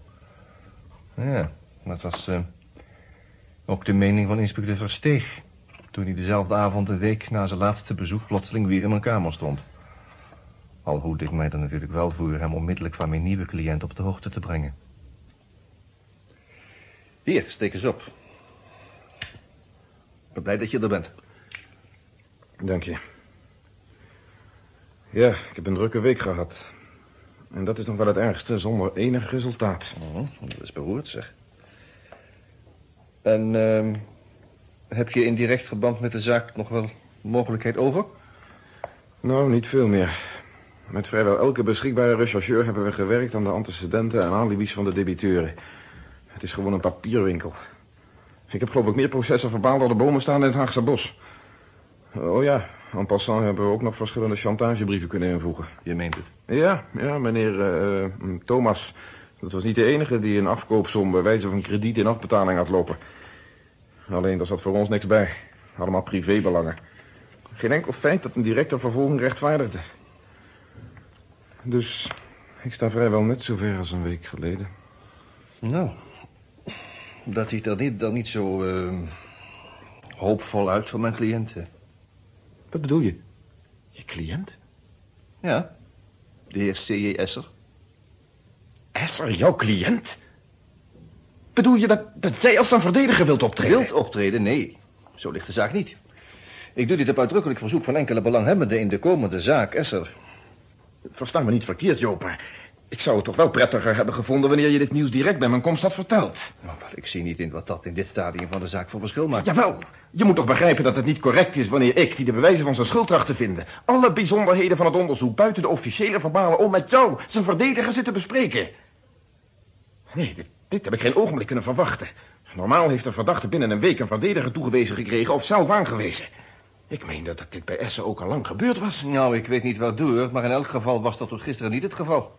Ja, dat was eh, ook de mening van inspecteur Versteeg toen hij dezelfde avond een week na zijn laatste bezoek plotseling weer in mijn kamer stond. Al hoed ik mij er natuurlijk wel voor hem onmiddellijk van mijn nieuwe cliënt op de hoogte te brengen. Hier, steek eens op. Ik ben blij dat je er bent. Dank je. Ja, ik heb een drukke week gehad. En dat is nog wel het ergste, zonder enig resultaat. Oh, dat is beroerd, zeg. En ehm, heb je in direct verband met de zaak nog wel mogelijkheid over? Nou, niet veel meer. Met vrijwel elke beschikbare rechercheur hebben we gewerkt aan de antecedenten en alibis van de debiteuren. Het is gewoon een papierwinkel. Ik heb geloof ik meer processen verbaal door de bomen staan in het Haagse bos. Oh ja, en passant hebben we ook nog verschillende chantagebrieven kunnen invoegen. Je meent het. Ja, ja, meneer eh, eh, Thomas. Dat was niet de enige die een afkoopsom bij wijze van krediet in afbetaling had lopen. Alleen, daar zat voor ons niks bij. Allemaal privébelangen. Geen enkel feit dat een directe vervolging rechtvaardigde. Dus ik sta vrijwel net zo ver als een week geleden. Nou, dat ziet er niet, dan niet zo eh, hoopvol uit voor mijn cliënten. Wat bedoel je? Je cliënt? Ja, de heer C.J. Esser. Esser, jouw cliënt? Bedoel je dat, dat zij als een verdediger wilt optreden? Wilt optreden? Nee, zo ligt de zaak niet. Ik doe dit op uitdrukkelijk verzoek van enkele belanghebbenden in de komende zaak Esser. Versta me niet verkeerd, Joop, maar ik zou het toch wel prettiger hebben gevonden wanneer je dit nieuws direct bij mijn komst had verteld. Nou, wel, ik zie niet in wat dat in dit stadium van de zaak voor verschil maakt. Jawel, je moet toch begrijpen dat het niet correct is wanneer ik, die de bewijzen van zijn schuld tracht te vinden, alle bijzonderheden van het onderzoek buiten de officiële verbalen om met jou, zijn verdediger, zit te bespreken. Nee, dit, dit heb ik geen ogenblik kunnen verwachten. Normaal heeft een verdachte binnen een week een verdediger toegewezen gekregen of zelf aangewezen. Ik meen dat dit bij Essen ook al lang gebeurd was. Nou, ik weet niet waardoor, maar in elk geval was dat tot gisteren niet het geval.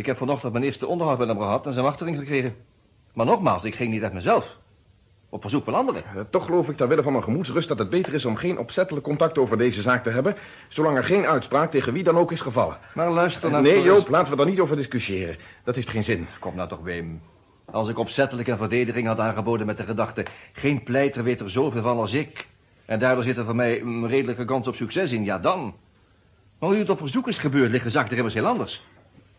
Ik heb vanochtend mijn eerste onderhoud met hem gehad en zijn wachting gekregen. Maar nogmaals, ik ging niet uit mezelf. Op verzoek van anderen. Eh, toch geloof ik ter wille van mijn gemoedsrust dat het beter is om geen opzettelijk contact over deze zaak te hebben, zolang er geen uitspraak tegen wie dan ook is gevallen. Maar luister naar... Nee, Joop, laten we daar niet over discussiëren. Dat heeft geen zin. Kom nou toch, Wim. Als ik opzettelijk een verdediging had aangeboden met de gedachte... geen pleiter weet er zoveel van als ik... en daardoor zit er voor mij een redelijke kans op succes in, ja dan. Maar hoe het op verzoek is gebeurd, ligt de zaak er immers heel anders.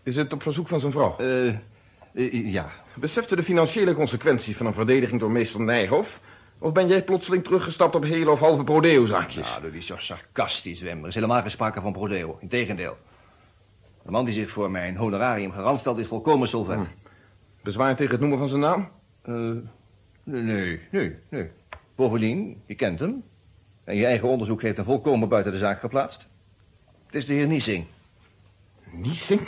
Is het op verzoek van zijn vrouw? Eh, eh, ja. Beseft u de financiële consequentie van een verdediging door meester Nijhoff? Of ben jij plotseling teruggestapt op hele of halve prodeo-zaakjes? Nou, doe die zo sarcastisch, Wim. Er is helemaal geen sprake van prodeo. Integendeel. De man die zich voor mijn honorarium garant stelt is volkomen solvent. Hm. Bezwaar tegen het noemen van zijn naam? Eh, nee, nee, nee. Bovendien, je kent hem. En je eigen onderzoek heeft hem volkomen buiten de zaak geplaatst. Het is de heer Niesing. Niesing?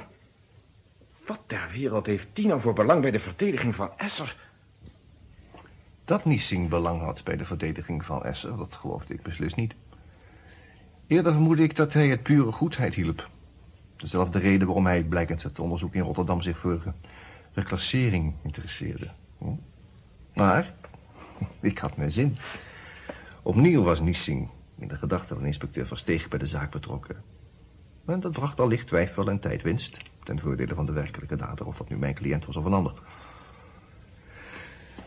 Wat ter wereld heeft Tina voor belang bij de verdediging van Esser? Dat Niesing belang had bij de verdediging van Esser, dat geloofde ik beslist niet. Eerder vermoedde ik dat hij het pure goedheid hielp. Dezelfde reden waarom hij blijkens het onderzoek in Rotterdam zich voor reclassering interesseerde. Hm? Maar, (laughs) ik had mijn zin. Opnieuw was Niesing in de gedachte van inspecteur Versteeg bij de zaak betrokken. En dat bracht allicht twijfel en tijdwinst... ten voordele van de werkelijke dader, of dat nu mijn cliënt was of een ander.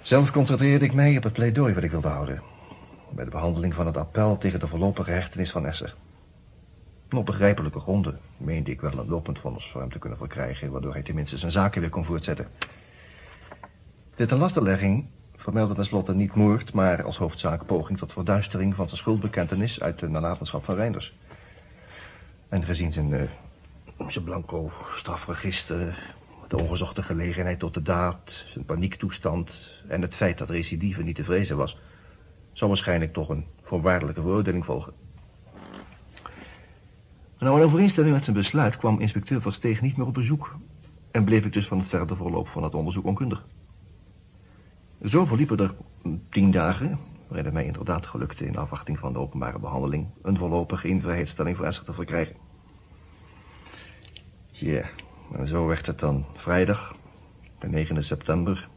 Zelf concentreerde ik mij op het pleidooi wat ik wilde houden... bij de behandeling van het appel tegen de voorlopige hechtenis van Esser. Op begrijpelijke gronden meende ik wel een lopend vonnis voor hem te kunnen verkrijgen... waardoor hij tenminste zijn zaken weer kon voortzetten. De tenlastelegging vermeldde tenslotte niet moord... maar als hoofdzaak poging tot verduistering van zijn schuldbekentenis... uit de nalatenschap van Reinders. En gezien zijn, uh, zijn blanco strafregister... de ongezochte gelegenheid tot de daad... zijn paniektoestand... en het feit dat recidive niet te vrezen was... zou waarschijnlijk toch een voorwaardelijke veroordeling volgen. Nou, in overeenstemming met zijn besluit kwam inspecteur Versteeg niet meer op bezoek... en bleef ik dus van het verder verloop van het onderzoek onkundig. Zo verliepen er tien dagen, waarin het mij inderdaad gelukte... in afwachting van de openbare behandeling... een voorlopige invrijheidstelling voor Esser te verkrijgen. Ja, en zo werd het dan vrijdag, de 9 september...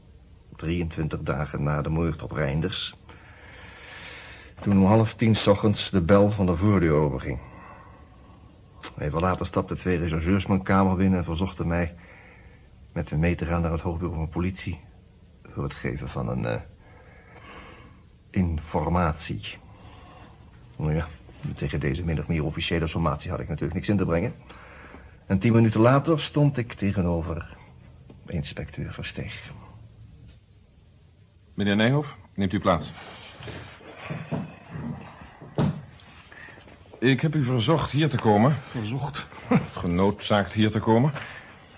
23 dagen na de moord op Reinders... toen om half tien ochtends de bel van de voordeur overging... Even later stapten twee rechercheurs mijn kamer binnen en verzochten mij met hem mee te gaan naar het hoofdbureau van politie voor het geven van een uh, informatie. Nou ja, tegen deze min of meer officiële sommatie had ik natuurlijk niks in te brengen. En tien minuten later stond ik tegenover inspecteur Versteeg. Meneer Nijhoff, neemt u plaats. Ik heb u verzocht hier te komen. Verzocht? (laughs) Genoodzaakt hier te komen.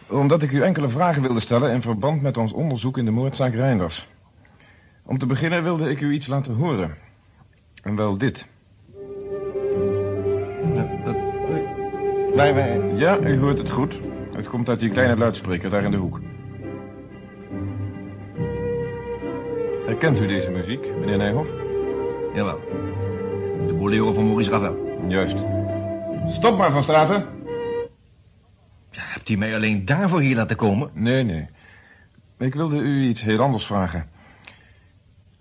Omdat ik u enkele vragen wilde stellen in verband met ons onderzoek in de moordzaak Reinders. Om te beginnen wilde ik u iets laten horen. En wel dit. Ja, u hoort het goed. Het komt uit die kleine luidspreker daar in de hoek. Herkent u deze muziek, meneer Nijhoff? Jawel. De bolero van Maurice Ravel. Juist. Stop maar, Van Straten. Ja, hebt u mij alleen daarvoor hier laten komen? Nee, nee. Ik wilde u iets heel anders vragen.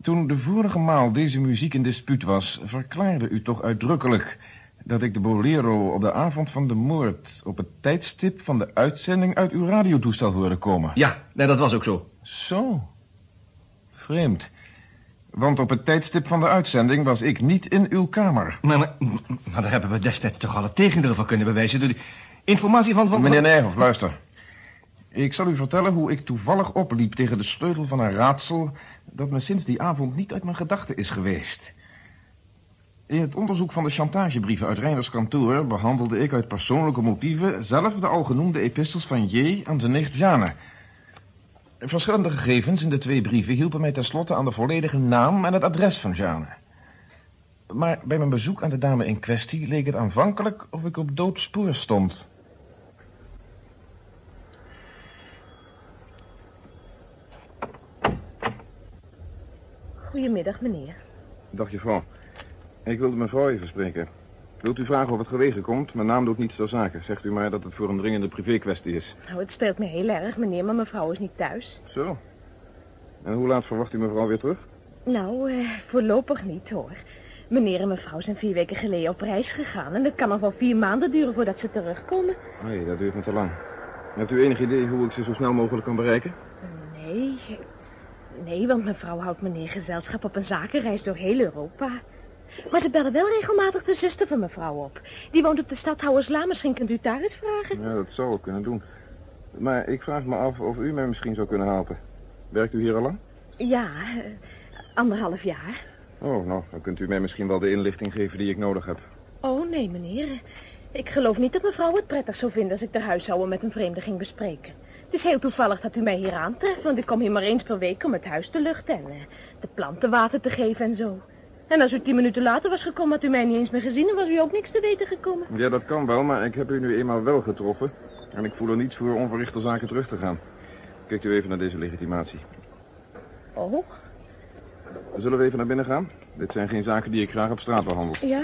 Toen de vorige maal deze muziek in dispuut was... verklaarde u toch uitdrukkelijk... dat ik de bolero op de avond van de moord... op het tijdstip van de uitzending uit uw radiotoestel hoorde komen. Ja, nee, dat was ook zo. Zo. Vreemd. Want op het tijdstip van de uitzending was ik niet in uw kamer. Maar, maar, maar daar hebben we destijds toch al het tegendeel van kunnen bewijzen... door die informatie van... van Meneer Nijhoff, luister. Ik zal u vertellen hoe ik toevallig opliep tegen de sleutel van een raadsel... dat me sinds die avond niet uit mijn gedachten is geweest. In het onderzoek van de chantagebrieven uit Reiners kantoor... behandelde ik uit persoonlijke motieven... zelf de al genoemde epistels van J. aan zijn nicht Jane... Verschillende gegevens in de twee brieven hielpen mij tenslotte aan de volledige naam en het adres van Jane. Maar bij mijn bezoek aan de dame in kwestie leek het aanvankelijk of ik op doodspoor stond. Goedemiddag, meneer. Dag, juffrouw. Ik wilde mevrouw even spreken. Wilt u vragen of het gelegen komt? Mijn naam doet niets ter zake. Zegt u maar dat het voor een dringende privé-kwestie is. Nou, het speelt me heel erg, meneer, maar mevrouw is niet thuis. Zo. En hoe laat verwacht u mevrouw weer terug? Nou, eh, voorlopig niet, hoor. Meneer en mevrouw zijn vier weken geleden op reis gegaan... en het kan nog wel vier maanden duren voordat ze terugkomen. Nee, dat duurt me te lang. Hebt u enig idee hoe ik ze zo snel mogelijk kan bereiken? Nee, nee, want mevrouw houdt meneer gezelschap op een zakenreis door heel Europa. Maar ze bellen wel regelmatig de zuster van mevrouw op. Die woont op de stadhouderslaan, misschien kunt u daar eens vragen. Ja, dat zou ik kunnen doen. Maar ik vraag me af of u mij misschien zou kunnen helpen. Werkt u hier al lang? Ja, eh, anderhalf jaar. Oh, nou, dan kunt u mij misschien wel de inlichting geven die ik nodig heb. Oh, nee, meneer. Ik geloof niet dat mevrouw het prettig zou vinden als ik de huishouden met een vreemde ging bespreken. Het is heel toevallig dat u mij hier aantreft, want ik kom hier maar eens per week om het huis te luchten en eh, de planten water te geven en zo. En als u tien minuten later was gekomen, had u mij niet eens meer gezien en was u ook niks te weten gekomen. Ja, dat kan wel, maar ik heb u nu eenmaal wel getroffen. En ik voel er niets voor onverrichte zaken terug te gaan. Kijkt u even naar deze legitimatie. Oh, Zullen we even naar binnen gaan? Dit zijn geen zaken die ik graag op straat behandel. ja.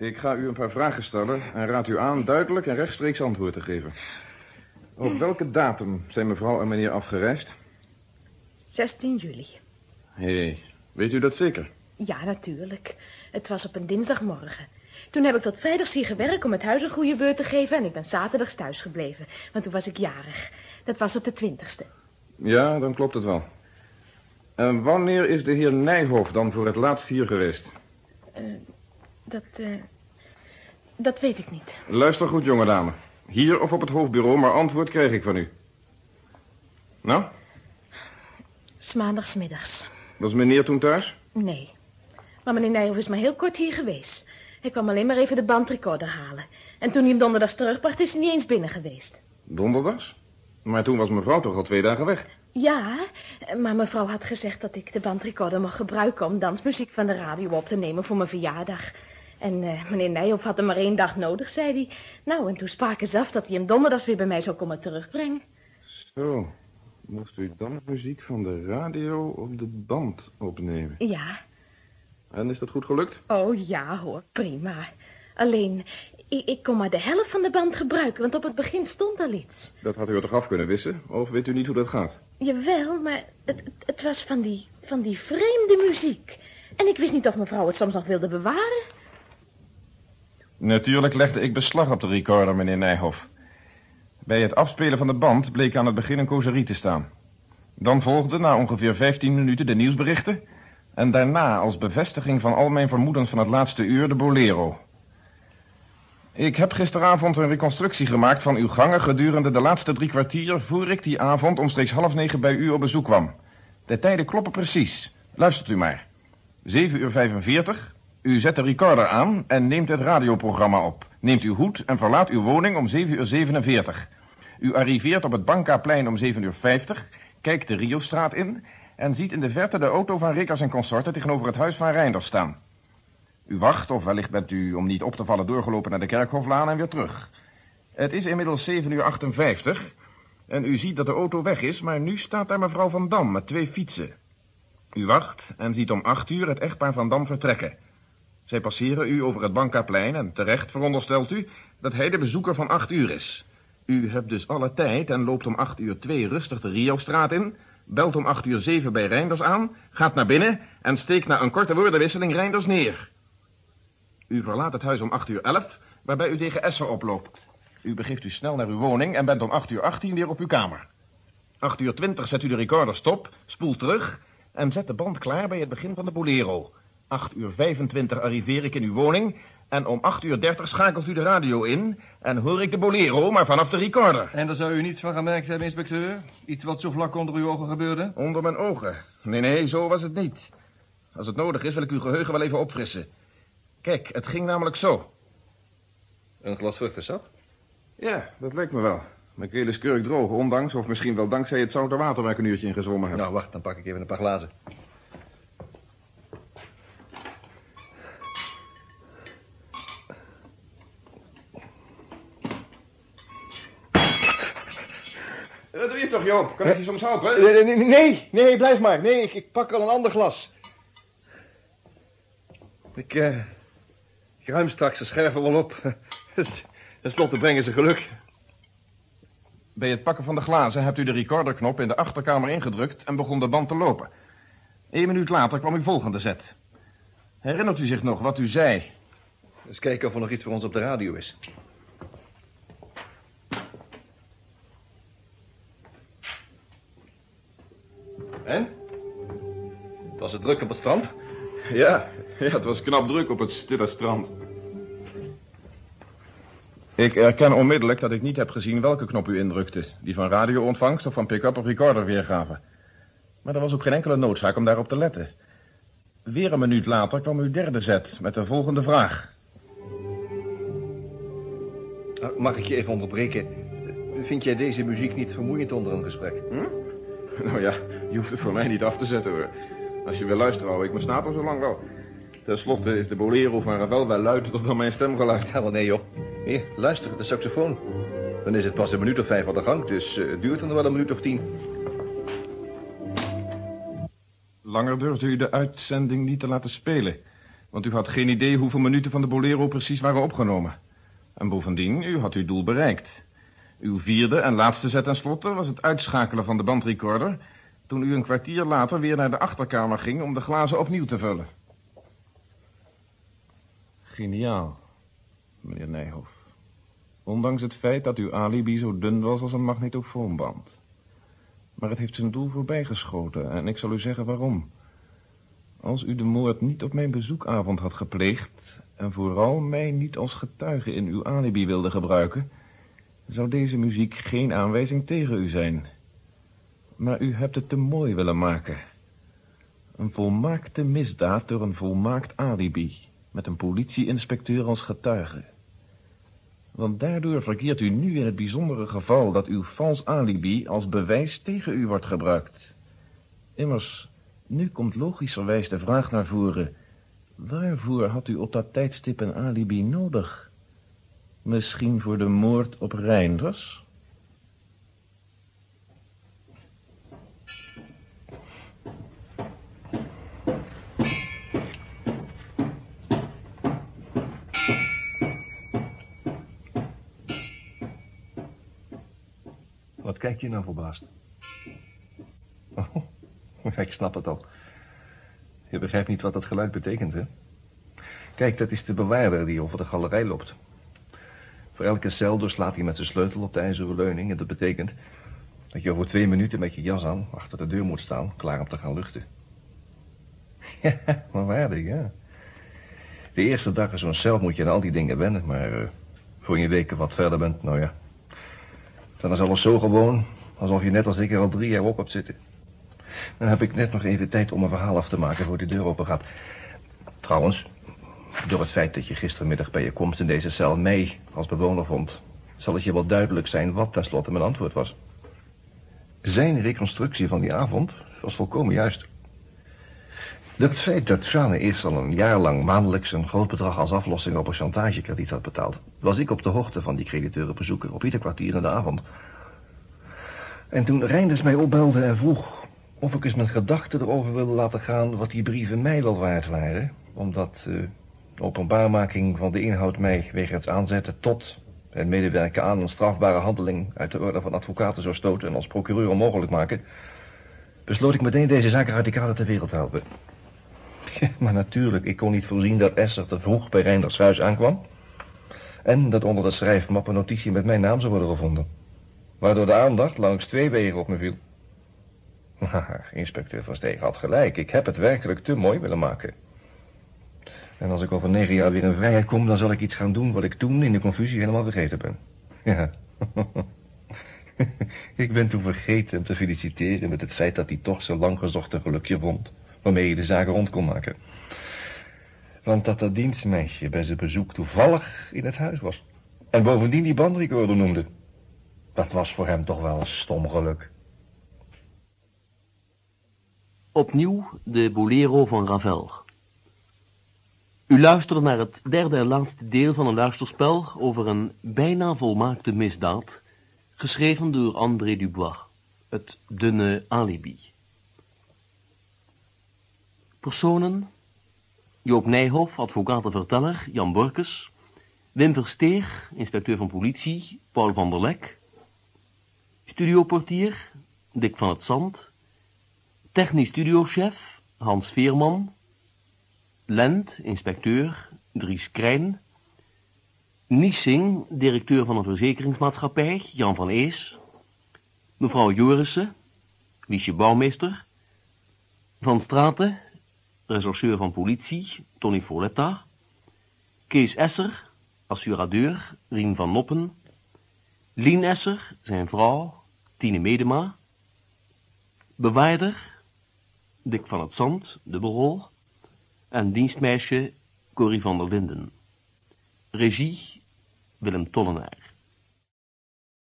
Ik ga u een paar vragen stellen en raad u aan duidelijk en rechtstreeks antwoord te geven. Op welke datum zijn mevrouw en meneer afgereisd? 16 juli. Hé, weet u dat zeker? Ja, natuurlijk. Het was op een dinsdagmorgen. Toen heb ik tot vrijdags hier gewerkt om het huis een goede beurt te geven... en ik ben zaterdags thuis gebleven, want toen was ik jarig. Dat was op de twintigste. Ja, dan klopt het wel. En wanneer is de heer Nijhoff dan voor het laatst hier geweest? Eh, dat, eh, dat weet ik niet. Luister goed, jonge dame. Hier of op het hoofdbureau, maar antwoord krijg ik van u. Nou, S maandagsmiddags. was meneer toen thuis? Nee. Maar meneer Nijhoff is maar heel kort hier geweest. Hij kwam alleen maar even de bandrecorder halen. En toen hij hem donderdags terugbracht, is hij niet eens binnen geweest. Donderdags? Maar toen was mevrouw toch al twee dagen weg? Ja, maar mevrouw had gezegd dat ik de bandrecorder mocht gebruiken... om dansmuziek van de radio op te nemen voor mijn verjaardag. En eh, meneer Nijhoff had hem maar één dag nodig, zei hij. Nou, en toen spraken ze af dat hij hem donderdags weer bij mij zou komen terugbrengen. Zo, moest u dan muziek van de radio op de band opnemen? Ja, En is dat goed gelukt? oh ja hoor, prima. Alleen, ik, ik kon maar de helft van de band gebruiken, want op het begin stond al iets. Dat had u er toch af kunnen wissen? Of weet u niet hoe dat gaat? Jawel, maar het, het, het was van die, van die vreemde muziek. En ik wist niet of mevrouw het soms nog wilde bewaren. Natuurlijk legde ik beslag op de recorder, meneer Nijhoff. Bij het afspelen van de band bleek aan het begin een causerie te staan. Dan volgden na ongeveer 15 minuten de nieuwsberichten... en daarna als bevestiging van al mijn vermoedens van het laatste uur de bolero. Ik heb gisteravond een reconstructie gemaakt van uw gangen gedurende de laatste drie kwartier... voor ik die avond omstreeks half negen bij u op bezoek kwam. De tijden kloppen precies. Luistert u maar. 7 uur 45. U zet de recorder aan en neemt het radioprogramma op. Neemt uw hoed en verlaat uw woning om 7 uur 47. U arriveert op het Bankaplein om 7 uur 50, kijkt de Rio-straat in... en ziet in de verte de auto van Rikkers en consorten tegenover het huis van Reinders staan. U wacht, of wellicht bent u om niet op te vallen doorgelopen naar de Kerkhoflaan en weer terug. Het is inmiddels 7 uur 58. En u ziet dat de auto weg is, maar nu staat daar mevrouw Van Dam met twee fietsen. U wacht en ziet om acht uur het echtpaar Van Dam vertrekken. Zij passeren u over het Bankaplein en terecht veronderstelt u dat hij de bezoeker van acht uur is. U hebt dus alle tijd en loopt om acht uur twee rustig de Rio-straat in, belt om acht uur zeven bij Reinders aan, gaat naar binnen en steekt na een korte woordenwisseling Reinders neer. U verlaat het huis om acht uur elf, waarbij u tegen Esser oploopt. U begeeft u snel naar uw woning en bent om acht uur achttien weer op uw kamer. Acht uur twintig zet u de recorder stop, spoelt terug en zet de band klaar bij het begin van de bolero. 8 uur 25 arriveer ik in uw woning en om 8 uur 30 schakelt u de radio in en hoor ik de bolero, maar vanaf de recorder. En daar zou u niets van gemerkt hebben, inspecteur? Iets wat zo vlak onder uw ogen gebeurde? Onder mijn ogen? Nee, nee, zo was het niet. Als het nodig is, wil ik uw geheugen wel even opfrissen. Kijk, het ging namelijk zo. Een glas vruchtensap? Ja, dat lijkt me wel. Mijn keel is keurig droog, ondanks of misschien wel dankzij het zoute water waar ik een uurtje in gezwommen heb. Nou, wacht, dan pak ik even een paar glazen. Wat doe je toch, Joop? Kan ik je soms helpen? Eh, Nee, nee, nee, nee, blijf maar. Nee, ik, ik pak al een ander glas. Ik, eh, ik ruim straks de scherven wel op. (laughs) Ten slotte brengen ze geluk. Bij het pakken van de glazen hebt u de recorderknop in de achterkamer ingedrukt en begon de band te lopen. Eén minuut later kwam uw volgende zet. Herinnert u zich nog wat u zei? Eens kijken of er nog iets voor ons op de radio is. En? Was het druk op het strand? Ja, ja, het was knap druk op het stille strand. Ik erken onmiddellijk dat ik niet heb gezien welke knop u indrukte. Die van radioontvangst of van pick-up of recorder weergave. Maar er was ook geen enkele noodzaak om daarop te letten. Weer een minuut later kwam uw derde zet met de volgende vraag. Ah, Mag ik je even onderbreken? Vind jij deze muziek niet vermoeiend onder een gesprek? (laughs) Nou ja, je hoeft het voor mij niet af te zetten hoor. Als je wil luisteren, hou ik mijn stapel zo lang wel. Ten slotte is de bolero van Ravel wel luider dan mijn stemgeluid. Ja, wel nee joh. Hier, luister, de saxofoon. Dan is het pas een minuut of vijf aan de gang, dus eh, het duurt dan wel een minuut of tien. Langer durfde u de uitzending niet te laten spelen. Want u had geen idee hoeveel minuten van de bolero precies waren opgenomen. En bovendien, u had uw doel bereikt. Uw vierde en laatste zet tenslotte was het uitschakelen van de bandrecorder... toen u een kwartier later weer naar de achterkamer ging om de glazen opnieuw te vullen. Geniaal, meneer Nijhoff. Ondanks het feit dat uw alibi zo dun was als een magnetofoonband. Maar het heeft zijn doel voorbijgeschoten en ik zal u zeggen waarom. Als u de moord niet op mijn bezoekavond had gepleegd... en vooral mij niet als getuige in uw alibi wilde gebruiken... zou deze muziek geen aanwijzing tegen u zijn. Maar u hebt het te mooi willen maken. Een volmaakte misdaad door een volmaakt alibi... met een politieinspecteur als getuige... Want daardoor verkeert u nu in het bijzondere geval dat uw vals alibi als bewijs tegen u wordt gebruikt. Immers, nu komt logischerwijs de vraag naar voren... waarvoor had u op dat tijdstip een alibi nodig? Misschien voor de moord op Reinders? Wat kijk je nou verbaasd? Oh, (laughs) ik snap het al. Je begrijpt niet wat dat geluid betekent, hè? Kijk, dat is de bewaarder die over de galerij loopt. Voor elke cel doorslaat hij met zijn sleutel op de ijzeren leuning... en dat betekent dat je over twee minuten met je jas aan... achter de deur moet staan, klaar om te gaan luchten. (laughs) Ja, bewaarder, ja. De eerste dag in zo'n cel moet je aan al die dingen wennen... maar eh, voor je weken wat verder bent, nou ja... Dan is alles zo gewoon, alsof je net als ik er al drie jaar op hebt zitten. Dan heb ik net nog even tijd om een verhaal af te maken voor de deur open gaat. Trouwens, door het feit dat je gistermiddag bij je komst in deze cel mij als bewoner vond... zal het je wel duidelijk zijn wat tenslotte mijn antwoord was. Zijn reconstructie van die avond was volkomen juist. Door het feit dat Jeanne eerst al een jaar lang maandelijks een groot bedrag als aflossing op een chantagekrediet had betaald, was ik op de hoogte van die crediteurenbezoeken op ieder kwartier in de avond. En toen Reinders mij opbelde en vroeg of ik eens mijn gedachten erover wilde laten gaan wat die brieven mij wel waard waren, omdat uh, de openbaarmaking van de inhoud mij wegens aanzetten tot en medewerken aan een strafbare handeling uit de orde van advocaten zou stoten en als procureur onmogelijk maken, besloot ik meteen deze zaken radicaler ter wereld te helpen. maar natuurlijk, ik kon niet voorzien dat Esser te vroeg bij Reinders huis aankwam. En dat onder de schrijfmap een notitie met mijn naam zou worden gevonden. Waardoor de aandacht langs twee wegen op me viel. Maar inspecteur Van Steeg had gelijk. Ik heb het werkelijk te mooi willen maken. En als ik over negen jaar weer in vrijheid kom... dan zal ik iets gaan doen wat ik toen in de confusie helemaal vergeten ben. Ja. (laughs) ik ben toen vergeten hem te feliciteren met het feit dat hij toch zo lang gezocht een gelukje vond... waarmee hij de zaken rond kon maken. Want dat dat dienstmeisje bij zijn bezoek toevallig in het huis was. En bovendien die bandrecorder noemde. Dat was voor hem toch wel een stom geluk. Opnieuw de Bolero van Ravel. U luistert naar het derde en laatste deel van een luisterspel over een bijna volmaakte misdaad, geschreven door André Dubois, het dunne alibi. Personen, Joop Nijhoff, advocaat-verteller, Jan Borkes, Wim Versteer, inspecteur van politie, Paul van der Lek, studioportier, Dick van het Zand, technisch studiochef, Hans Veerman, Lent, inspecteur, Dries Krijn, Niesing, directeur van een verzekeringsmaatschappij, Jan van Ees, mevrouw Jorissen, Wiesje Bouwmeester, Van Straten, rechercheur van politie, Tony Foletta, Kees Esser, assuradeur, Rien van Noppen, Lien Esser, zijn vrouw, Tine Medema, bewaarder, Dick van het Zand, dubbelrol, en dienstmeisje Corrie van der Linden. Regie, Willem Tollenaar.